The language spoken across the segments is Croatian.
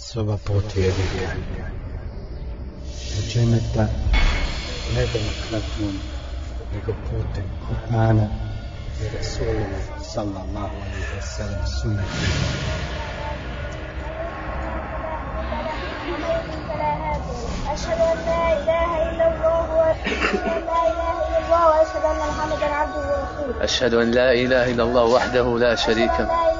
soba put vjernika. Učenita ne demokratnom, nego putem Kur'ana i Rasulina sallallahu alaihi wa sallam sunnetu. أشهد أن لا إله إلا الله وأشهد أن لا إله إلا الله وأشهد أن محمدا عبده ورسوله أشهد أن لا إله إلا الله وحده لا شريك لا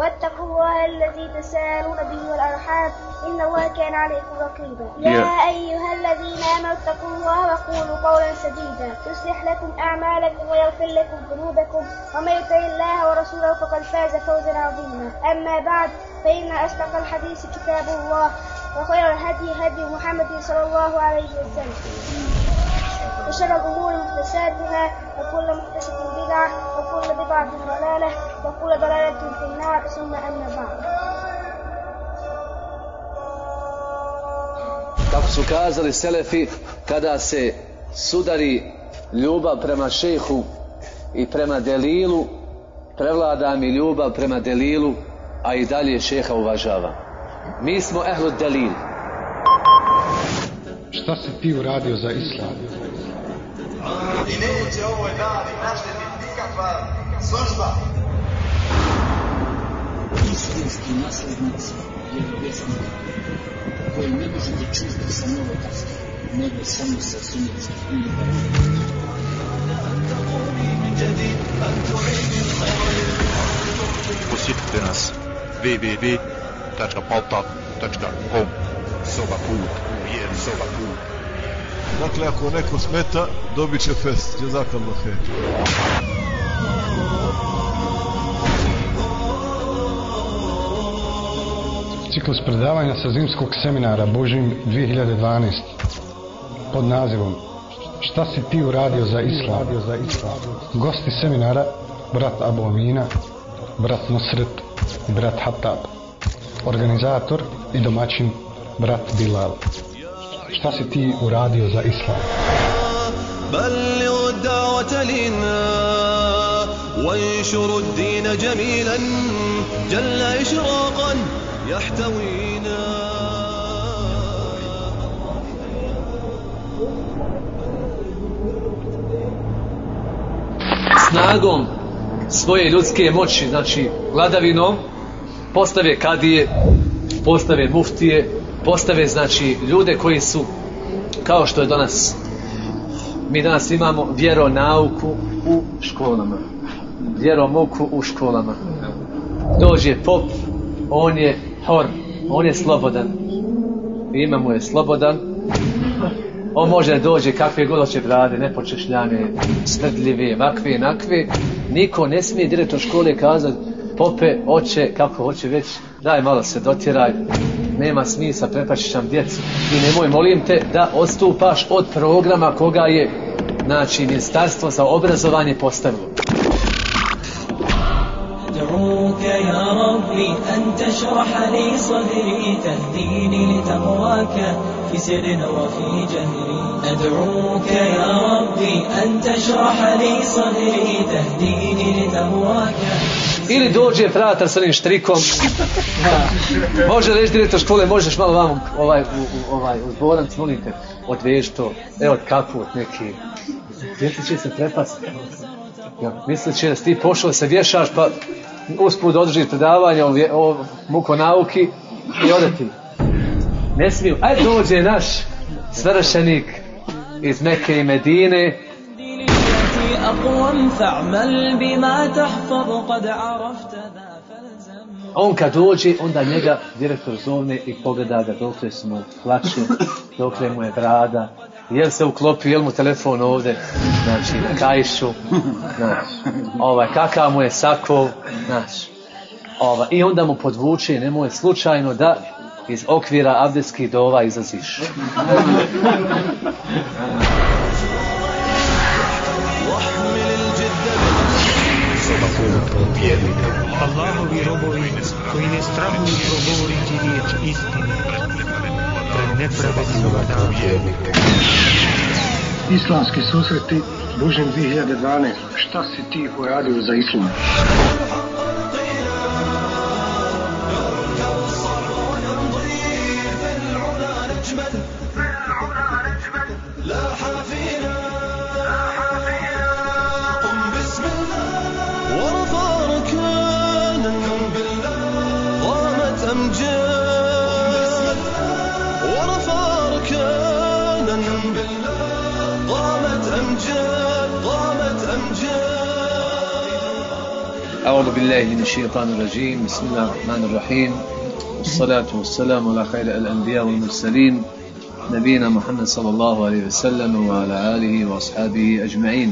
واتقوا الله الذي تساءلون به والأرحام إن الله كان عليكم رقيبا. يا أيها الذين آمنوا اتقوا الله وقولوا قولا سديدا. يصلح لكم أعمالكم ويغفر لكم ذنوبكم. ومن يطع الله ورسوله فقد فاز فوزا عظيما. أما بعد فإن أصدق الحديث كتاب الله وخير الهدي هدي محمد صلى الله عليه وسلم. وشر الأمور محدثاتها وكل محدثة بدعة وكل بدعة ضلالة وكل ضلالة في النار ثم أما بعد Kako su kazali Selefi, kada se sudari ljubav prema šehu i prema delilu, prevlada mi ljubav prema delilu, a i dalje šeha uvažava. Mi smo ehlu delil. Šta si ti uradio za islam? I neće ovoj dani naštetiti nikakva služba. istinski naslednici vjerovjesnika koji ne možete čuti sa novotarskih, nego samo sa sunjetskih Posjetite nas www.paltak.com Soba put, vjer soba put. Dakle, ako neko smeta, dobit će fest. Jazakallah khair. Ciklus predavanja sa zimskog seminara Božim 2012 pod nazivom Šta si ti uradio za islam? za islam? Gosti seminara brat Abu Amina, brat Nusret i brat Hatab. Organizator i domaćin brat Bilal. Šta si ti uradio za islam? بلغ الدعوة لنا وانشر الدين جميلا جل إشراقا يحتوينا Snagom svoje ljudske moći, znači vladavinom, postave kadije, postave muftije, postave znači ljude koji su kao što je danas mi danas imamo vjeronauku u školama vjeromuku u školama dođe pop on je hor on je slobodan. Ime mu je slobodan. On može dođe kakve god hoće brade nepočešljane, smrdljive vakve, nakve niko ne smije direktor škole kazati pope, oće, kako hoće već daj malo se dotjeraj. Nema smisla, prepačiš nam djecu. I nemoj, molim te, da odstupaš od programa koga je znači ministarstvo za obrazovanje postavilo أدعوك يا ربي أن تشرح لي صدري تهديني لتقواك في سر وفي جهري أدعوك يا ربي أن تشرح لي صدري تهديني لتقواك ili dođe fratar s onim štrikom može reći direktor škole možeš malo vam ovaj, u, u, ovaj, u dvoranc molim te odvež to evo kaput neki djeci će se prepasti ja, mislit će da si ti pošao se vješaš pa usput održi predavanje o, muko nauki i odeti. Ne smiju. Aj dođe naš svršenik iz Mekke Medine on kad dođe, onda njega direktor zovne i pogleda ga dokle smo plaće, dokle mu je brada, jel se uklopio, jel mu telefon ovdje, znači, na kajšu, znaš, ovaj, kakav mu je sakov, znaš, ovaj, i onda mu podvuče, nemoj slučajno da iz okvira abdeskih dova izaziš. Allahovi robovi koji ne strahuju progovoriti riječ istine nepravednim vladarom. Islamski susreti Božem 2012. Šta si ti uradio za islam? أعوذ بالله من الشيطان الرجيم. بسم الله الرحمن الرحيم. والصلاة والسلام على خير الأنبياء والمرسلين نبينا محمد صلى الله عليه وسلم وعلى آله وأصحابه أجمعين.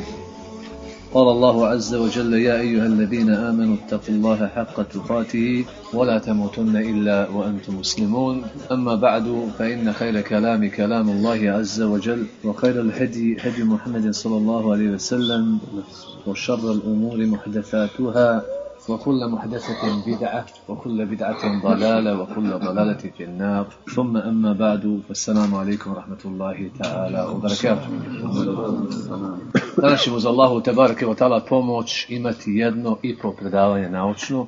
قال الله عز وجل يا أيها الذين آمنوا اتقوا الله حق تقاته ولا تموتن إلا وأنتم مسلمون. أما بعد فإن خير كلام كلام الله عز وجل وخير الهدي هدي محمد صلى الله عليه وسلم وشر الأمور محدثاتها. وكل محدثة بدعة وكل بدعة ضلالة وكل ضلالة في النار ثم أما بعد فالسلام عليكم ورحمة الله تعالى وبركاته Danas ćemo uz Allahu Tebareke wa ta'ala pomoć imati jedno i po predavanje naučno,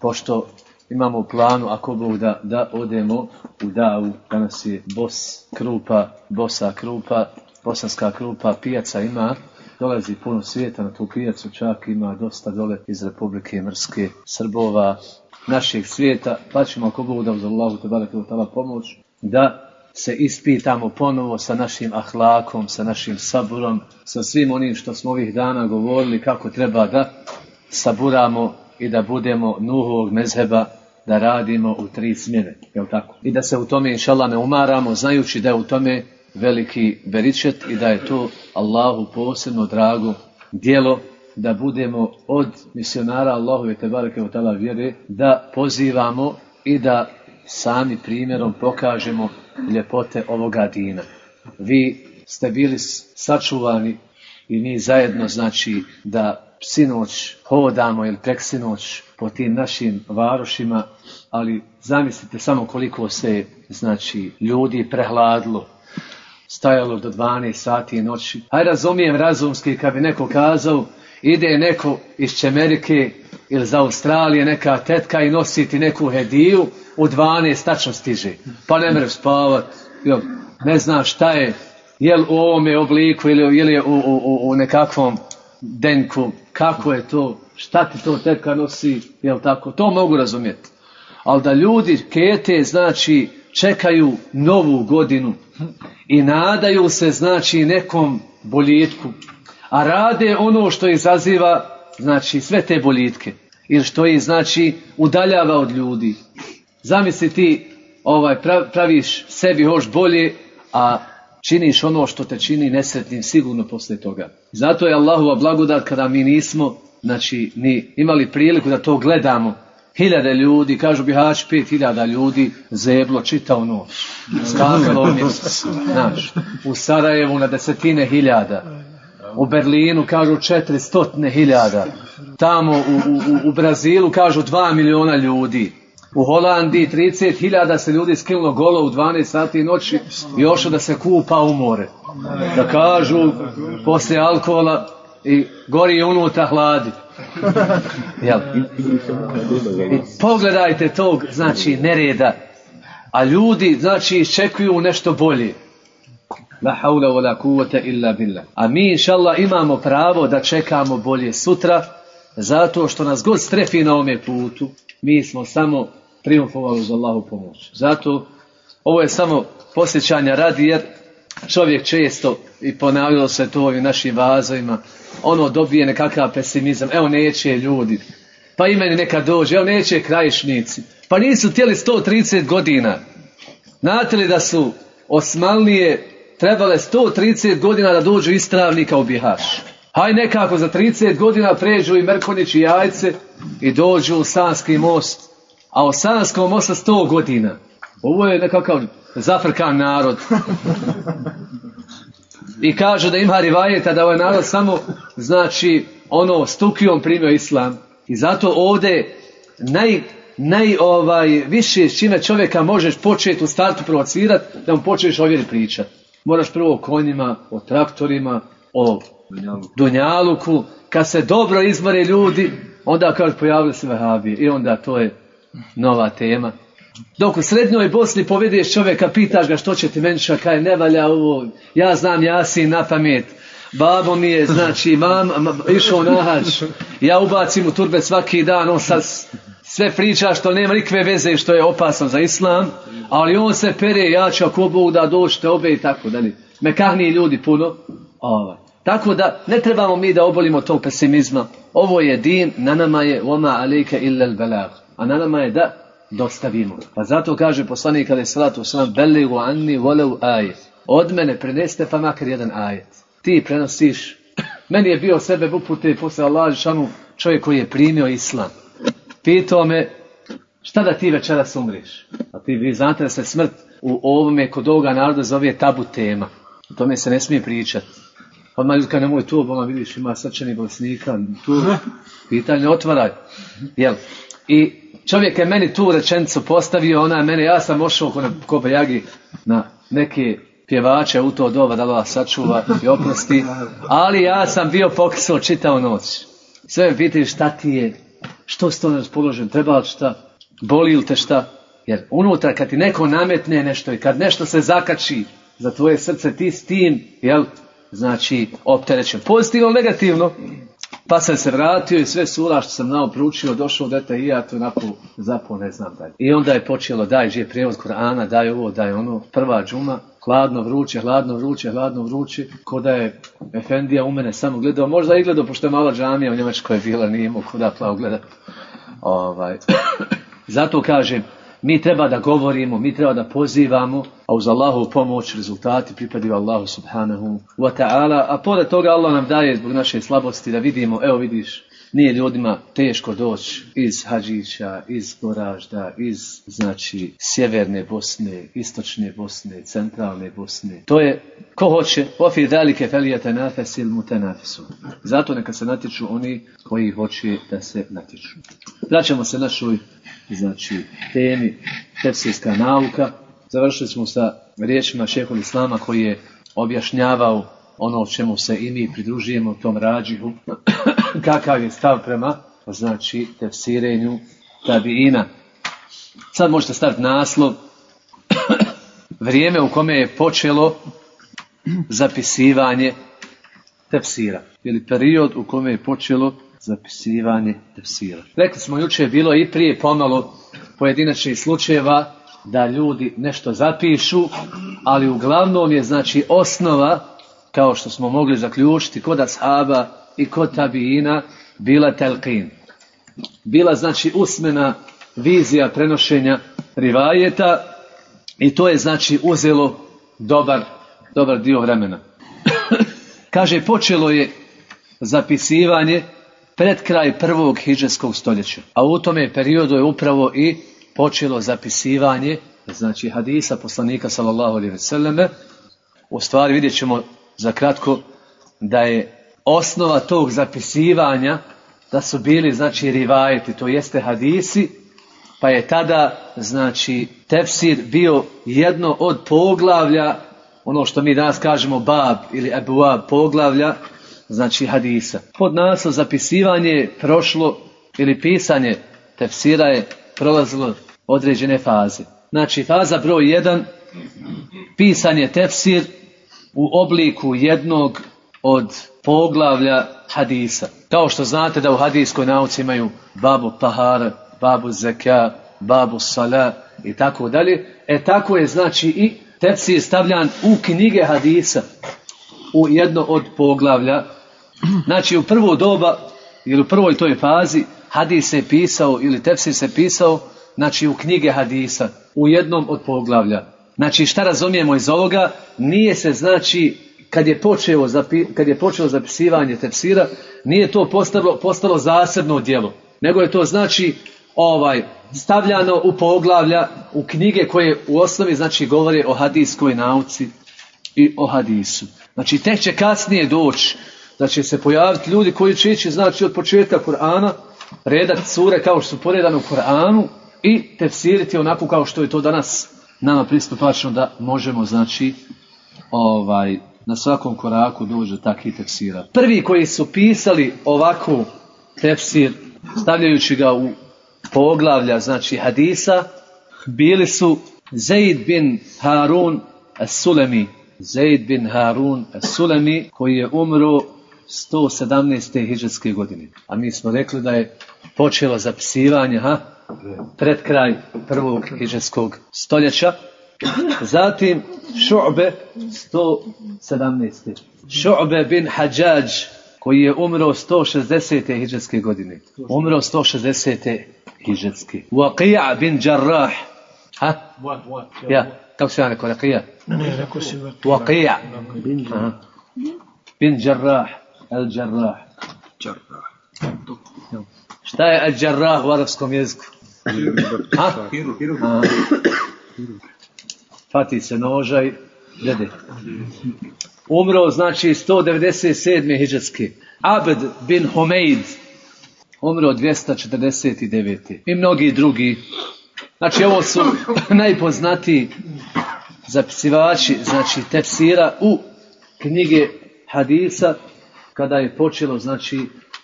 pošto imamo u planu, ako Bog da, da odemo u davu, danas je bos krupa, bosa krupa, bosanska krupa, pijaca ima, dolazi puno svijeta na tu pijacu, čak ima dosta dole iz Republike Mrske, Srbova, našeg svijeta, pa ćemo ako Bog uz Allahu wa ta'ala pomoć, da se ispitamo ponovo sa našim ahlakom, sa našim saburom, sa svim onim što smo ovih dana govorili kako treba da saburamo i da budemo nuhovog mezheba, da radimo u tri smjene, jel tako? I da se u tome, inšallah, ne umaramo, znajući da je u tome veliki beričet i da je to Allahu posebno drago dijelo da budemo od misionara Allahove Tebareke wa ta'ala vjere, da pozivamo i da sami primjerom pokažemo ljepote ovoga dina. Vi ste bili sačuvani i mi zajedno znači da sinoć hodamo ili preksinoć po tim našim varošima, ali zamislite samo koliko se znači ljudi prehladilo stajalo do 12 sati noći. Aj razumijem razumski kad bi neko kazao ide neko iz Čemerike ili za Australije neka tetka i nositi neku hediju u 12 tačno stiže. Pa ne mre spavat, ne zna šta je, jel u ovome obliku ili, ili u, u, u, u nekakvom denku, kako je to, šta ti to tetka nosi, jel tako, to mogu razumjeti. Ali da ljudi kete, znači, čekaju novu godinu i nadaju se, znači, nekom boljitku, a rade ono što izaziva, znači, sve te boljitke. Ili što ih, znači, udaljava od ljudi. Zamisli ti, ovaj, praviš sebi još bolje, a činiš ono što te čini nesretnim sigurno poslije toga. Zato je Allahova blagodat kada mi nismo, znači, ni imali priliku da to gledamo. Hiljade ljudi, kažu Bihać, pet hiljada ljudi, zeblo, čitao noć. Mjesec, znaš. U Sarajevu na desetine hiljada. U Berlinu kažu četiri stotne hiljada. Tamo u, u, u Brazilu kažu dva miliona ljudi. U Holandiji 30.000 se ljudi skinulo golo u 12 sati noći i još da se kupa u more. Da kažu poslije alkohola i gori unutra hladi. Jel? Pogledajte tog, znači, nereda. A ljudi, znači, iščekuju nešto bolje. La haula wa la kuvvete illa billah. A mi, inšallah, imamo pravo da čekamo bolje sutra, zato što nas god strefi na ovome putu, mi smo samo triumfovali uz Allahu pomoć. Zato ovo je samo posjećanja radi jer čovjek često i ponavljalo se to ovim našim vazovima, ono dobije nekakav pesimizam, evo neće ljudi, pa i meni neka dođe, evo neće krajišnici, pa nisu htjeli 130 godina. Znate li da su Osmanlije trebale 130 godina da dođu istravnika u Bihaš? Haj nekako za 30 godina pređu i Merkonić i Jajce i dođu u Sanski most a o Sanskom mosta sto godina. Ovo je nekakav zafrkan narod. I kažu da ima rivajeta da ovaj narod samo, znači, ono, stukijom primio islam. I zato ovdje naj, naj ovaj, više s čime čovjeka možeš početi u startu provocirati, da mu počneš ovdje pričati. Moraš prvo o konjima, o traktorima, o Dunjaluku. Kad se dobro izmore ljudi, onda kaže pojavili se vehabije. I onda to je nova tema. Dok u srednjoj Bosni povedeš čovjeka, pitaš ga što će ti menša, kaj ne valja ovo, ja znam jasin na pamet, babo mi je, znači, mam, išao na hađ, ja ubacim u turbe svaki dan, on sad sve priča što nema nikve veze što je opasno za islam, ali on se pere, ja ću ako Bog da dođete obe i tako dalje. Mekahni ljudi puno. Ovaj. Tako da ne trebamo mi da obolimo tog pesimizma. Ovo je din, na nama je oma alike illel belag. A na nama je da dostavimo. Pa zato kaže poslanik kada je salatu wasalam beligu anni volev ajet. Od mene preneste pa makar jedan ajet. Ti prenosiš. Meni je bio sebe upute posle Allah šanu čovjek koji je primio islam. Pitao me šta da ti večeras umriš? A ti vi znate da se smrt u ovome kod ovoga naroda zove tabu tema. O tome se ne smije pričati. Odmah ljudi kad nemoj tu, ona vidiš ima srčani bolesnika, tu pitanje otvaraj. Jel? I čovjek je meni tu rečenicu postavio, ona je mene, ja sam ošao ko na Koba Jagi na neke pjevače u to doba da Allah sačuva i oprosti, ali ja sam bio pokisao čitao noć. Sve me pitaju šta ti je, što si to raspoložen, treba li šta, boli li te šta, jer unutra kad ti neko nametne nešto i kad nešto se zakači za tvoje srce, ti s tim, jel, znači, opterećen. Pozitivno, negativno. Pa sam se vratio i sve sura što sam nao proučio, došao dete i ja to napo zapo ne znam dalje. I onda je počelo, daj, je prijevod Korana, daj ovo, daj ono, prva džuma, hladno vruće, hladno vruće, hladno vruće, ko da je Efendija u mene samo gledao, možda i gledao, pošto je mala džamija u Njemačkoj je bila, nije imao kuda plav gledat. Ovaj. Zato kažem, mi treba da govorimo, mi treba da pozivamo, a uz Allahu pomoć rezultati pripadaju Allahu subhanahu wa ta'ala, a pored toga Allah nam daje zbog naše slabosti da vidimo, evo vidiš, nije ljudima teško doći iz Hadžića, iz Goražda, iz znači sjeverne Bosne, istočne Bosne, centralne Bosne. To je ko hoće, ofi dalike felijete nafes il mutenafisu. Zato neka se natječu oni koji hoće da se natječu. Vraćamo se našoj znači temi tefsirska nauka. Završili smo sa riječima šehol Islama koji je objašnjavao ono čemu se i mi pridružujemo tom rađihu, kakav je stav prema znači tefsirenju tabiina. Sad možete staviti naslov vrijeme u kome je počelo zapisivanje tefsira ili period u kome je počelo zapisivanje tefsira. Rekli smo juče je bilo i prije pomalo pojedinačnih slučajeva da ljudi nešto zapišu, ali uglavnom je znači osnova, kao što smo mogli zaključiti kod ashaba i kod tabijina, bila telkin. Bila znači usmena vizija prenošenja rivajeta i to je znači uzelo dobar, dobar dio vremena. Kaže, počelo je zapisivanje pred kraj prvog hiđarskog stoljeća. A u tome periodu je upravo i počelo zapisivanje, znači hadisa poslanika sallallahu alaihi ve selleme. U stvari vidjet ćemo za kratko da je osnova tog zapisivanja da su bili znači rivajeti, to jeste hadisi, pa je tada znači tefsir bio jedno od poglavlja, ono što mi danas kažemo bab ili ebuab poglavlja, znači hadisa. Pod naslov zapisivanje prošlo ili pisanje tefsira je prolazilo određene faze. Znači faza broj 1 pisanje tefsir u obliku jednog od poglavlja hadisa. Kao što znate da u hadijskoj nauci imaju babu tahara, babu zeka, babu sala i tako dalje. E tako je znači i tefsir stavljan u knjige hadisa u jedno od poglavlja Znači u prvo doba ili u prvoj toj fazi hadis se pisao ili tefsir se pisao znači u knjige hadisa u jednom od poglavlja. Znači šta razumijemo iz ovoga? Nije se znači kad je počeo, zapi, kad je počelo zapisivanje tefsira, nije to postalo, postalo zasebno djelo. Nego je to znači ovaj stavljano u poglavlja, u knjige koje u osnovi znači govore o hadijskoj nauci i o hadisu. Znači tek će kasnije doći da će se pojaviti ljudi koji će ići znači od početka Kur'ana redati sure kao što su poredane u Koranu i tefsiriti onako kao što je to danas nama pristupačno da možemo, znači, ovaj, na svakom koraku dođe do takvih tefsira. Prvi koji su pisali ovako tefsir, stavljajući ga u poglavlja, znači hadisa, bili su Zaid bin Harun as-Sulemi. Zaid bin Harun as-Sulemi koji je umro 117. hijđarske godine. A mi smo rekli da je počelo zapisivanje, ha? pred kraj prvog hijđarskog stoljeća. Zatim Šu'be 117. Šu'be bin Hadžađ koji je umro 160. hijđarske godine. Umro 160. hijđarske. Waqija bin Jarrah. Ha? Ja, kako se ja rekao, Waqija? Ne, rekao si Waqija bin Jarrah. El Jarrah. Šta je El Jarrah u arapskom jeziku? Ha? Aha. Fati se noža i glede. Umro, znači, 197. hijđarski. Abed bin Humeid. Umro 249. I mnogi drugi. Znači, ovo su najpoznatiji zapisivači, znači, tefsira u knjige hadisa kada je počelo, znači,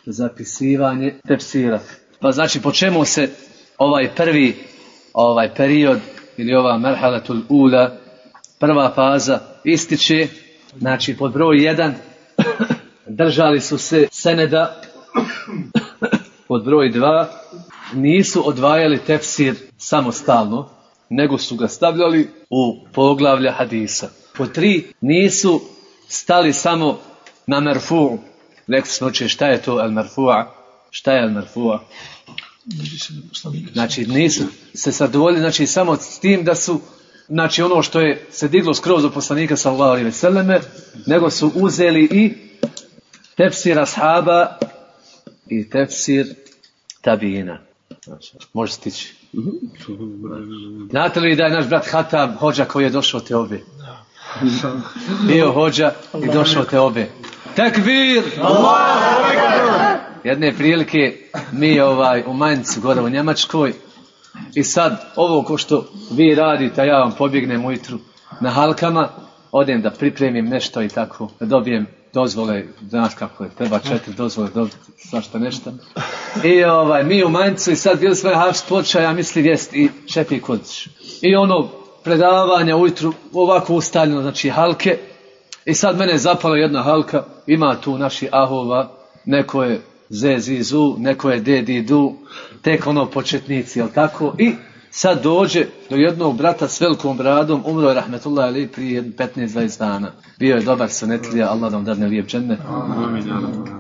zapisivanje tefsira. Pa znači, po čemu se ovaj prvi ovaj period ili ova merhalatul ula, prva faza ističe, znači pod broj 1 držali su se seneda, pod broj 2 nisu odvajali tefsir samostalno, nego su ga stavljali u poglavlja hadisa. Po tri nisu stali samo na merfu. Rekli smo šta je to el merfu'a, šta je el merfu'a. Znači nisu se zadovoljili znači samo s tim da su znači ono što je se diglo skroz do poslanika sallallahu alejhi ve selleme, nego su uzeli i tefsir ashaba i tefsir tabina. Znači, može stići. Znate li da je naš brat Hatab hođa koji je došao te obe? Bio hođa i došao te obe. Takbir! Jedne prilike mi ovaj u Maincu gore u Njemačkoj i sad ovo ko što vi radite, ja vam pobjegnem ujutru na halkama, odem da pripremim nešto i tako, da dobijem dozvole, znaš kako je, treba četiri dozvole dobiti, svašta nešto. I ovaj, mi u Maincu i sad bili smo na poča, ja mislim jest i Šefi Kodić. I ono predavanja ujutru ovako ustaljeno, znači halke, i sad mene je zapala jedna halka, ima tu naši ahova, neko je zezizu, neko je dedidu, tek ono početnici, jel tako? I sad dođe do jednog brata s velikom bradom, umro je rahmetullah ali prije 15-20 dana. Bio je dobar sunetlija, Allah da vam dadne lijep dženne.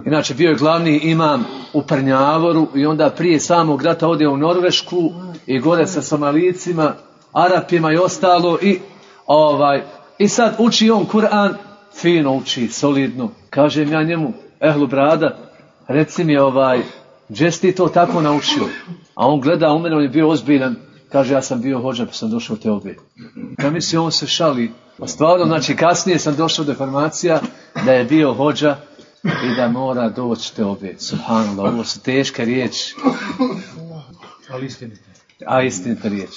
Inače, bio je glavni imam u Prnjavoru i onda prije samog rata ode u Norvešku i gore sa Somalicima, Arapima i ostalo i ovaj i sad uči on Kur'an, fino uči, solidno. Kažem ja njemu, ehlu brada, reci mi ovaj, gdje ti to tako naučio? A on gleda u mene, on je bio ozbiljan, kaže ja sam bio hođa pa sam došao te obje. Ja misli on se šali. A stvarno, znači kasnije sam došao do informacija da je bio hođa i da mora doći te obje. Subhanallah, ovo su teške riječi. Ali istinite. A istinita riječ.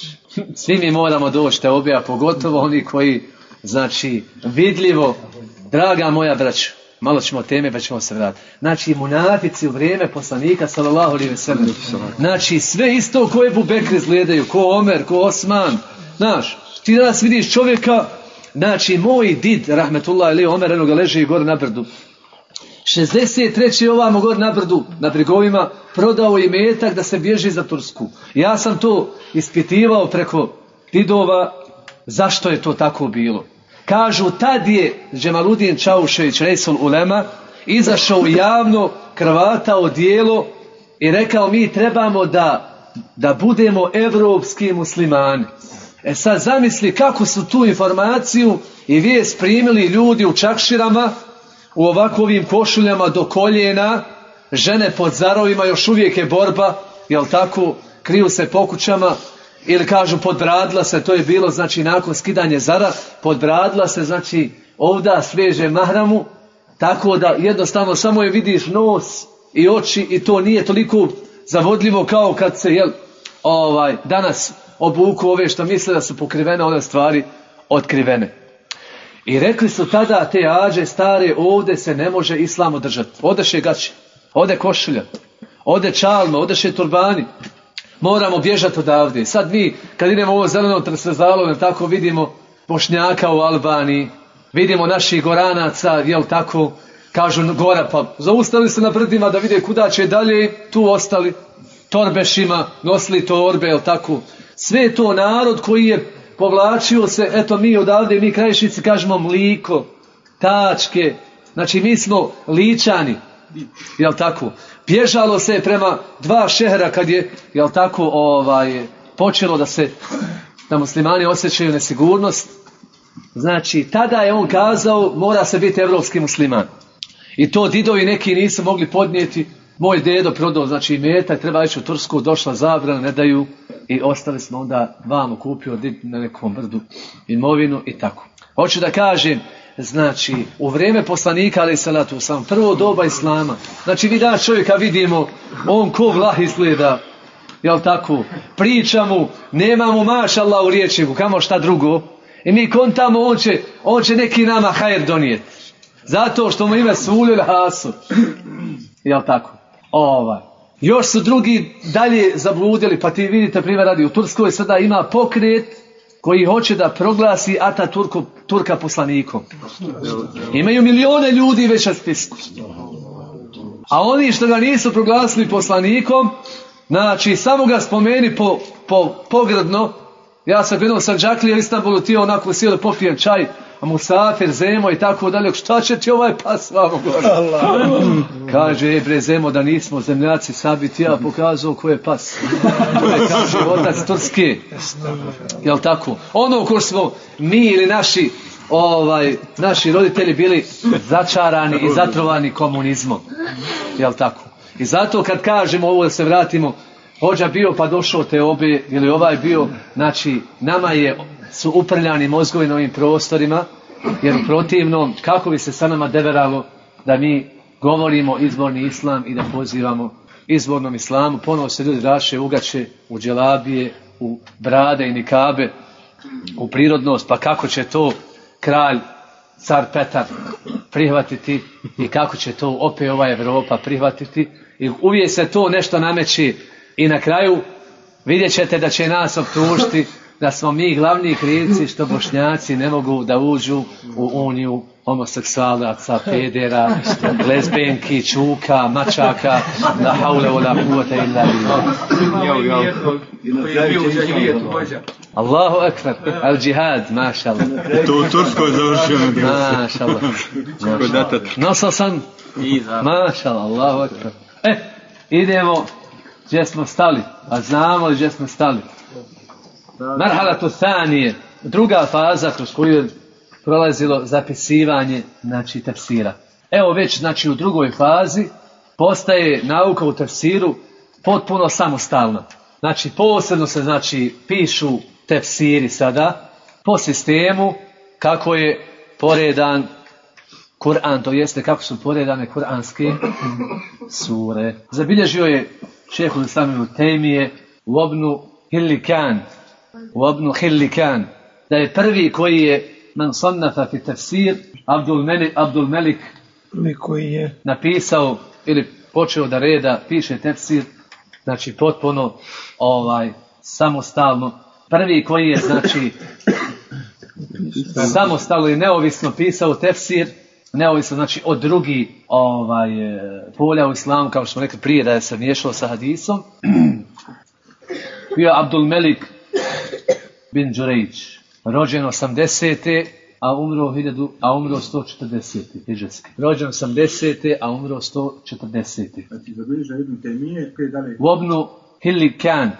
Svi mi moramo doći te obje, a pogotovo oni koji, znači, vidljivo, draga moja braća, malo ćemo teme pa ćemo se vratiti. Znači, munafici u vrijeme poslanika, sallallahu alaihi ve sellem. Znači, sve isto ko je Bubekr izgledaju, ko Omer, ko Osman. Znaš, ti danas vidiš čovjeka, znači, moj did, rahmetullah ili Omer, eno ga leži gore na brdu. 63. ovamo gore na brdu, na bregovima, prodao i metak da se bježi za Tursku. Ja sam to ispitivao preko didova, zašto je to tako bilo. Kažu, tad je Džemaludin Čaušević, Rejsul Ulema, izašao javno, krvatao dijelo i rekao mi trebamo da, da budemo evropski muslimani. E sad zamisli kako su tu informaciju i vijest primili ljudi u čakširama, u ovakvim košuljama do koljena, žene pod zarovima, još uvijek je borba, jel tako, kriju se po kućama, ili kažu podbradla se, to je bilo znači nakon skidanje zara, podbradla se znači ovda sveže mahramu, tako da jednostavno samo je vidiš nos i oči i to nije toliko zavodljivo kao kad se, jel, ovaj, danas obuku ove što misle da su pokrivene, one stvari otkrivene. I rekli su tada te ađe stare, ovdje se ne može islam održati. Odeše gaće, ode košulja, ode čalma, odeše turbani. Moramo bježati odavde. Sad mi, kad idemo ovo zeleno trsezalo, tako vidimo Bošnjaka u Albaniji, vidimo naših goranaca, jel tako, kažu gora, pa zaustavili se na brdima da vide kuda će dalje, tu ostali torbešima, nosili torbe, jel tako. Sve je to narod koji je povlačio se, eto mi odavde, mi krajišnici kažemo mliko, tačke, znači mi smo ličani, jel tako. Bježalo se prema dva šehra kad je, jel tako, ovaj, počelo da se, da muslimani osjećaju nesigurnost. Znači, tada je on kazao, mora se biti evropski musliman. I to didovi neki nisu mogli podnijeti. Moj dedo prodao, znači meta, treba ići u Tursku, došla zabrana, ne daju. I ostali smo onda vamo kupio na nekom brdu imovinu i tako. Hoću da kažem, znači, u vrijeme poslanika, ali salatu sam, prvo doba islama, znači vi danas čovjeka vidimo, on ko vlah izgleda, jel tako, priča mu, nema mu mašallah u riječniku, kamo šta drugo, i mi kontamo, on će, on će neki nama hajer donijeti. Zato što mu ime Sulil Hasu. Jel tako? Ovaj. Još su drugi dalje zabludili, pa ti vidite primjer radi u Turskoj sada ima pokret koji hoće da proglasi Ata Turku, Turka poslanikom. Imaju milijone ljudi već na spisku. A oni što ga nisu proglasili poslanikom, znači samo ga spomeni po, po pogrdno, ja sam gledao sam Džaklija u Istanbulu, ti onako sjeli popijem čaj, a Musafir, Zemo i tako dalje, šta će ti ovaj pas vamo gore? Kaže, je bre Zemo da nismo zemljaci sabiti, ja pokazao ko je pas. To je kaže otac Turske. Jel tako? Ono ko smo mi ili naši ovaj, naši roditelji bili začarani i zatrovani komunizmom. Jel tako? I zato kad kažemo ovo da se vratimo, hođa bio pa došao te obe, ili ovaj bio, znači nama je su uprljani mozgovi na ovim prostorima, jer u protivnom, kako bi se sa nama deveralo da mi govorimo izborni islam i da pozivamo izbornom islamu, ponovo se ljudi raše, ugače u dželabije, u brade i nikabe, u prirodnost, pa kako će to kralj, car Petar prihvatiti? I kako će to opet ova Europa prihvatiti? I uvijek se to nešto nameći i na kraju vidjet ćete da će nas optužiti da smo mi glavni krivci što bošnjaci ne mogu da uđu u uniju homoseksualaca, pedera, lezbenki, čuka, mačaka, la haule vola kuvata illa Allahu akbar, al džihad, maša Allah. To u Turskoj završio na Maša Allah. Nosao sam, maša Allah, Allahu akbar. E, idemo gdje smo stali, a znamo gdje smo stali. Marhalatu thanije, druga faza kroz koju je prolazilo zapisivanje, znači, tefsira. Evo već, znači, u drugoj fazi postaje nauka u tefsiru potpuno samostalna. Znači, posebno se, znači, pišu tefsiri sada po sistemu kako je poredan Kur'an, to jeste kako su poredane kuranske sure. Zabilježio je šehol Islaminu Temije u obnu Hillikan, u obnu Hillikan, da je prvi koji je man sannafa fi tafsir Abdul Melik, Abdul Melik koji je napisao ili počeo da reda piše tefsir znači potpuno ovaj samostalno prvi koji je znači samostalno i neovisno pisao tefsir neovisno znači od drugi ovaj polja u islamu kao što smo rekli prije da je se miješao sa hadisom bio Abdul Melik bin Đurejć rođen 80. a umro 1000 a umro 140. hidžetski. Rođen 80. a umro 140. Znači, zabilježa Ibn Temije, prije dalje... U obnu Hillikan,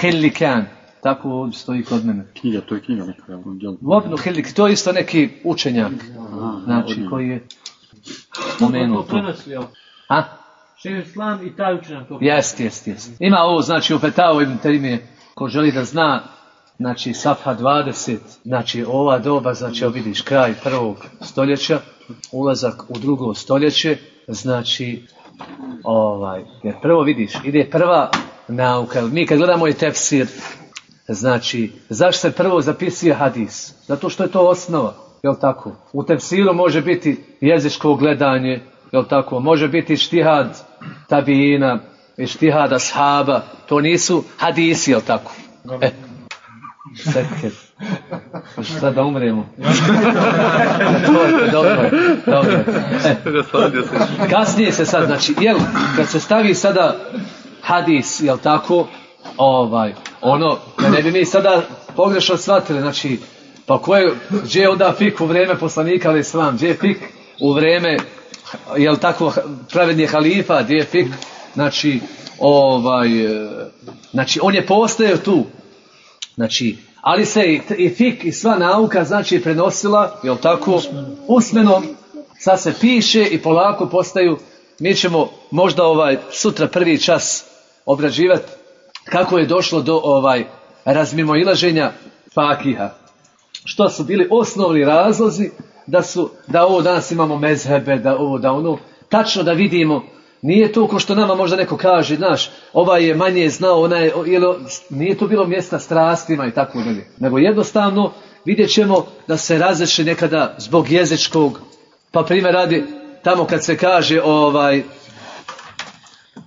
Hillikan, tako ovdje stoji kod mene. Knjiga, to je knjiga neka. Obnu Hillik, to je isto neki učenjak, znači koji je spomenuo to. A? Šehr Islam i taj učenjak to. Jest, jest, jest. Ima ovo, znači u Fetavu Ibn Temije, ko želi da zna znači Safha 20, znači ova doba, znači vidiš kraj prvog stoljeća, ulazak u drugo stoljeće, znači Ovaj, jer prvo vidiš, ide prva nauka. Mi kad gledamo i tefsir, znači, zašto se prvo zapisuje hadis? Zato što je to osnova, jel tako? U tefsiru može biti jezičko gledanje, jel tako? Može biti štihad tabijina, štihad ashaba, to nisu hadisi, jel tako? E, Sekir. Sad da umremo. dobro, dobro. E, kasnije se sad, znači, jel, kad se stavi sada hadis, jel tako, ovaj, ono, ne bi mi sada pogrešno shvatili, znači, pa ko je, gdje je onda fik u vrijeme poslanika, ali svam, gdje je fik u vrijeme, jel tako, pravedni halifa, gdje je fik, znači, ovaj, e, znači, on je postojao tu, Znači, ali se i, i fik i sva nauka znači prenosila, jel tako, usmenom, sad se piše i polako postaju, mi ćemo možda ovaj sutra prvi čas obrađivati kako je došlo do ovaj razmimoilaženja fakiha. Što su bili osnovni razlozi da su, da ovo danas imamo mezhebe, da ovo, da ono, tačno da vidimo nije to ko što nama možda neko kaže, znaš, ovaj je manje znao, ona je, jel, nije to bilo mjesta strastima i tako dalje. Nego jednostavno vidjet ćemo da se razreši nekada zbog jezičkog, pa primjer radi tamo kad se kaže ovaj,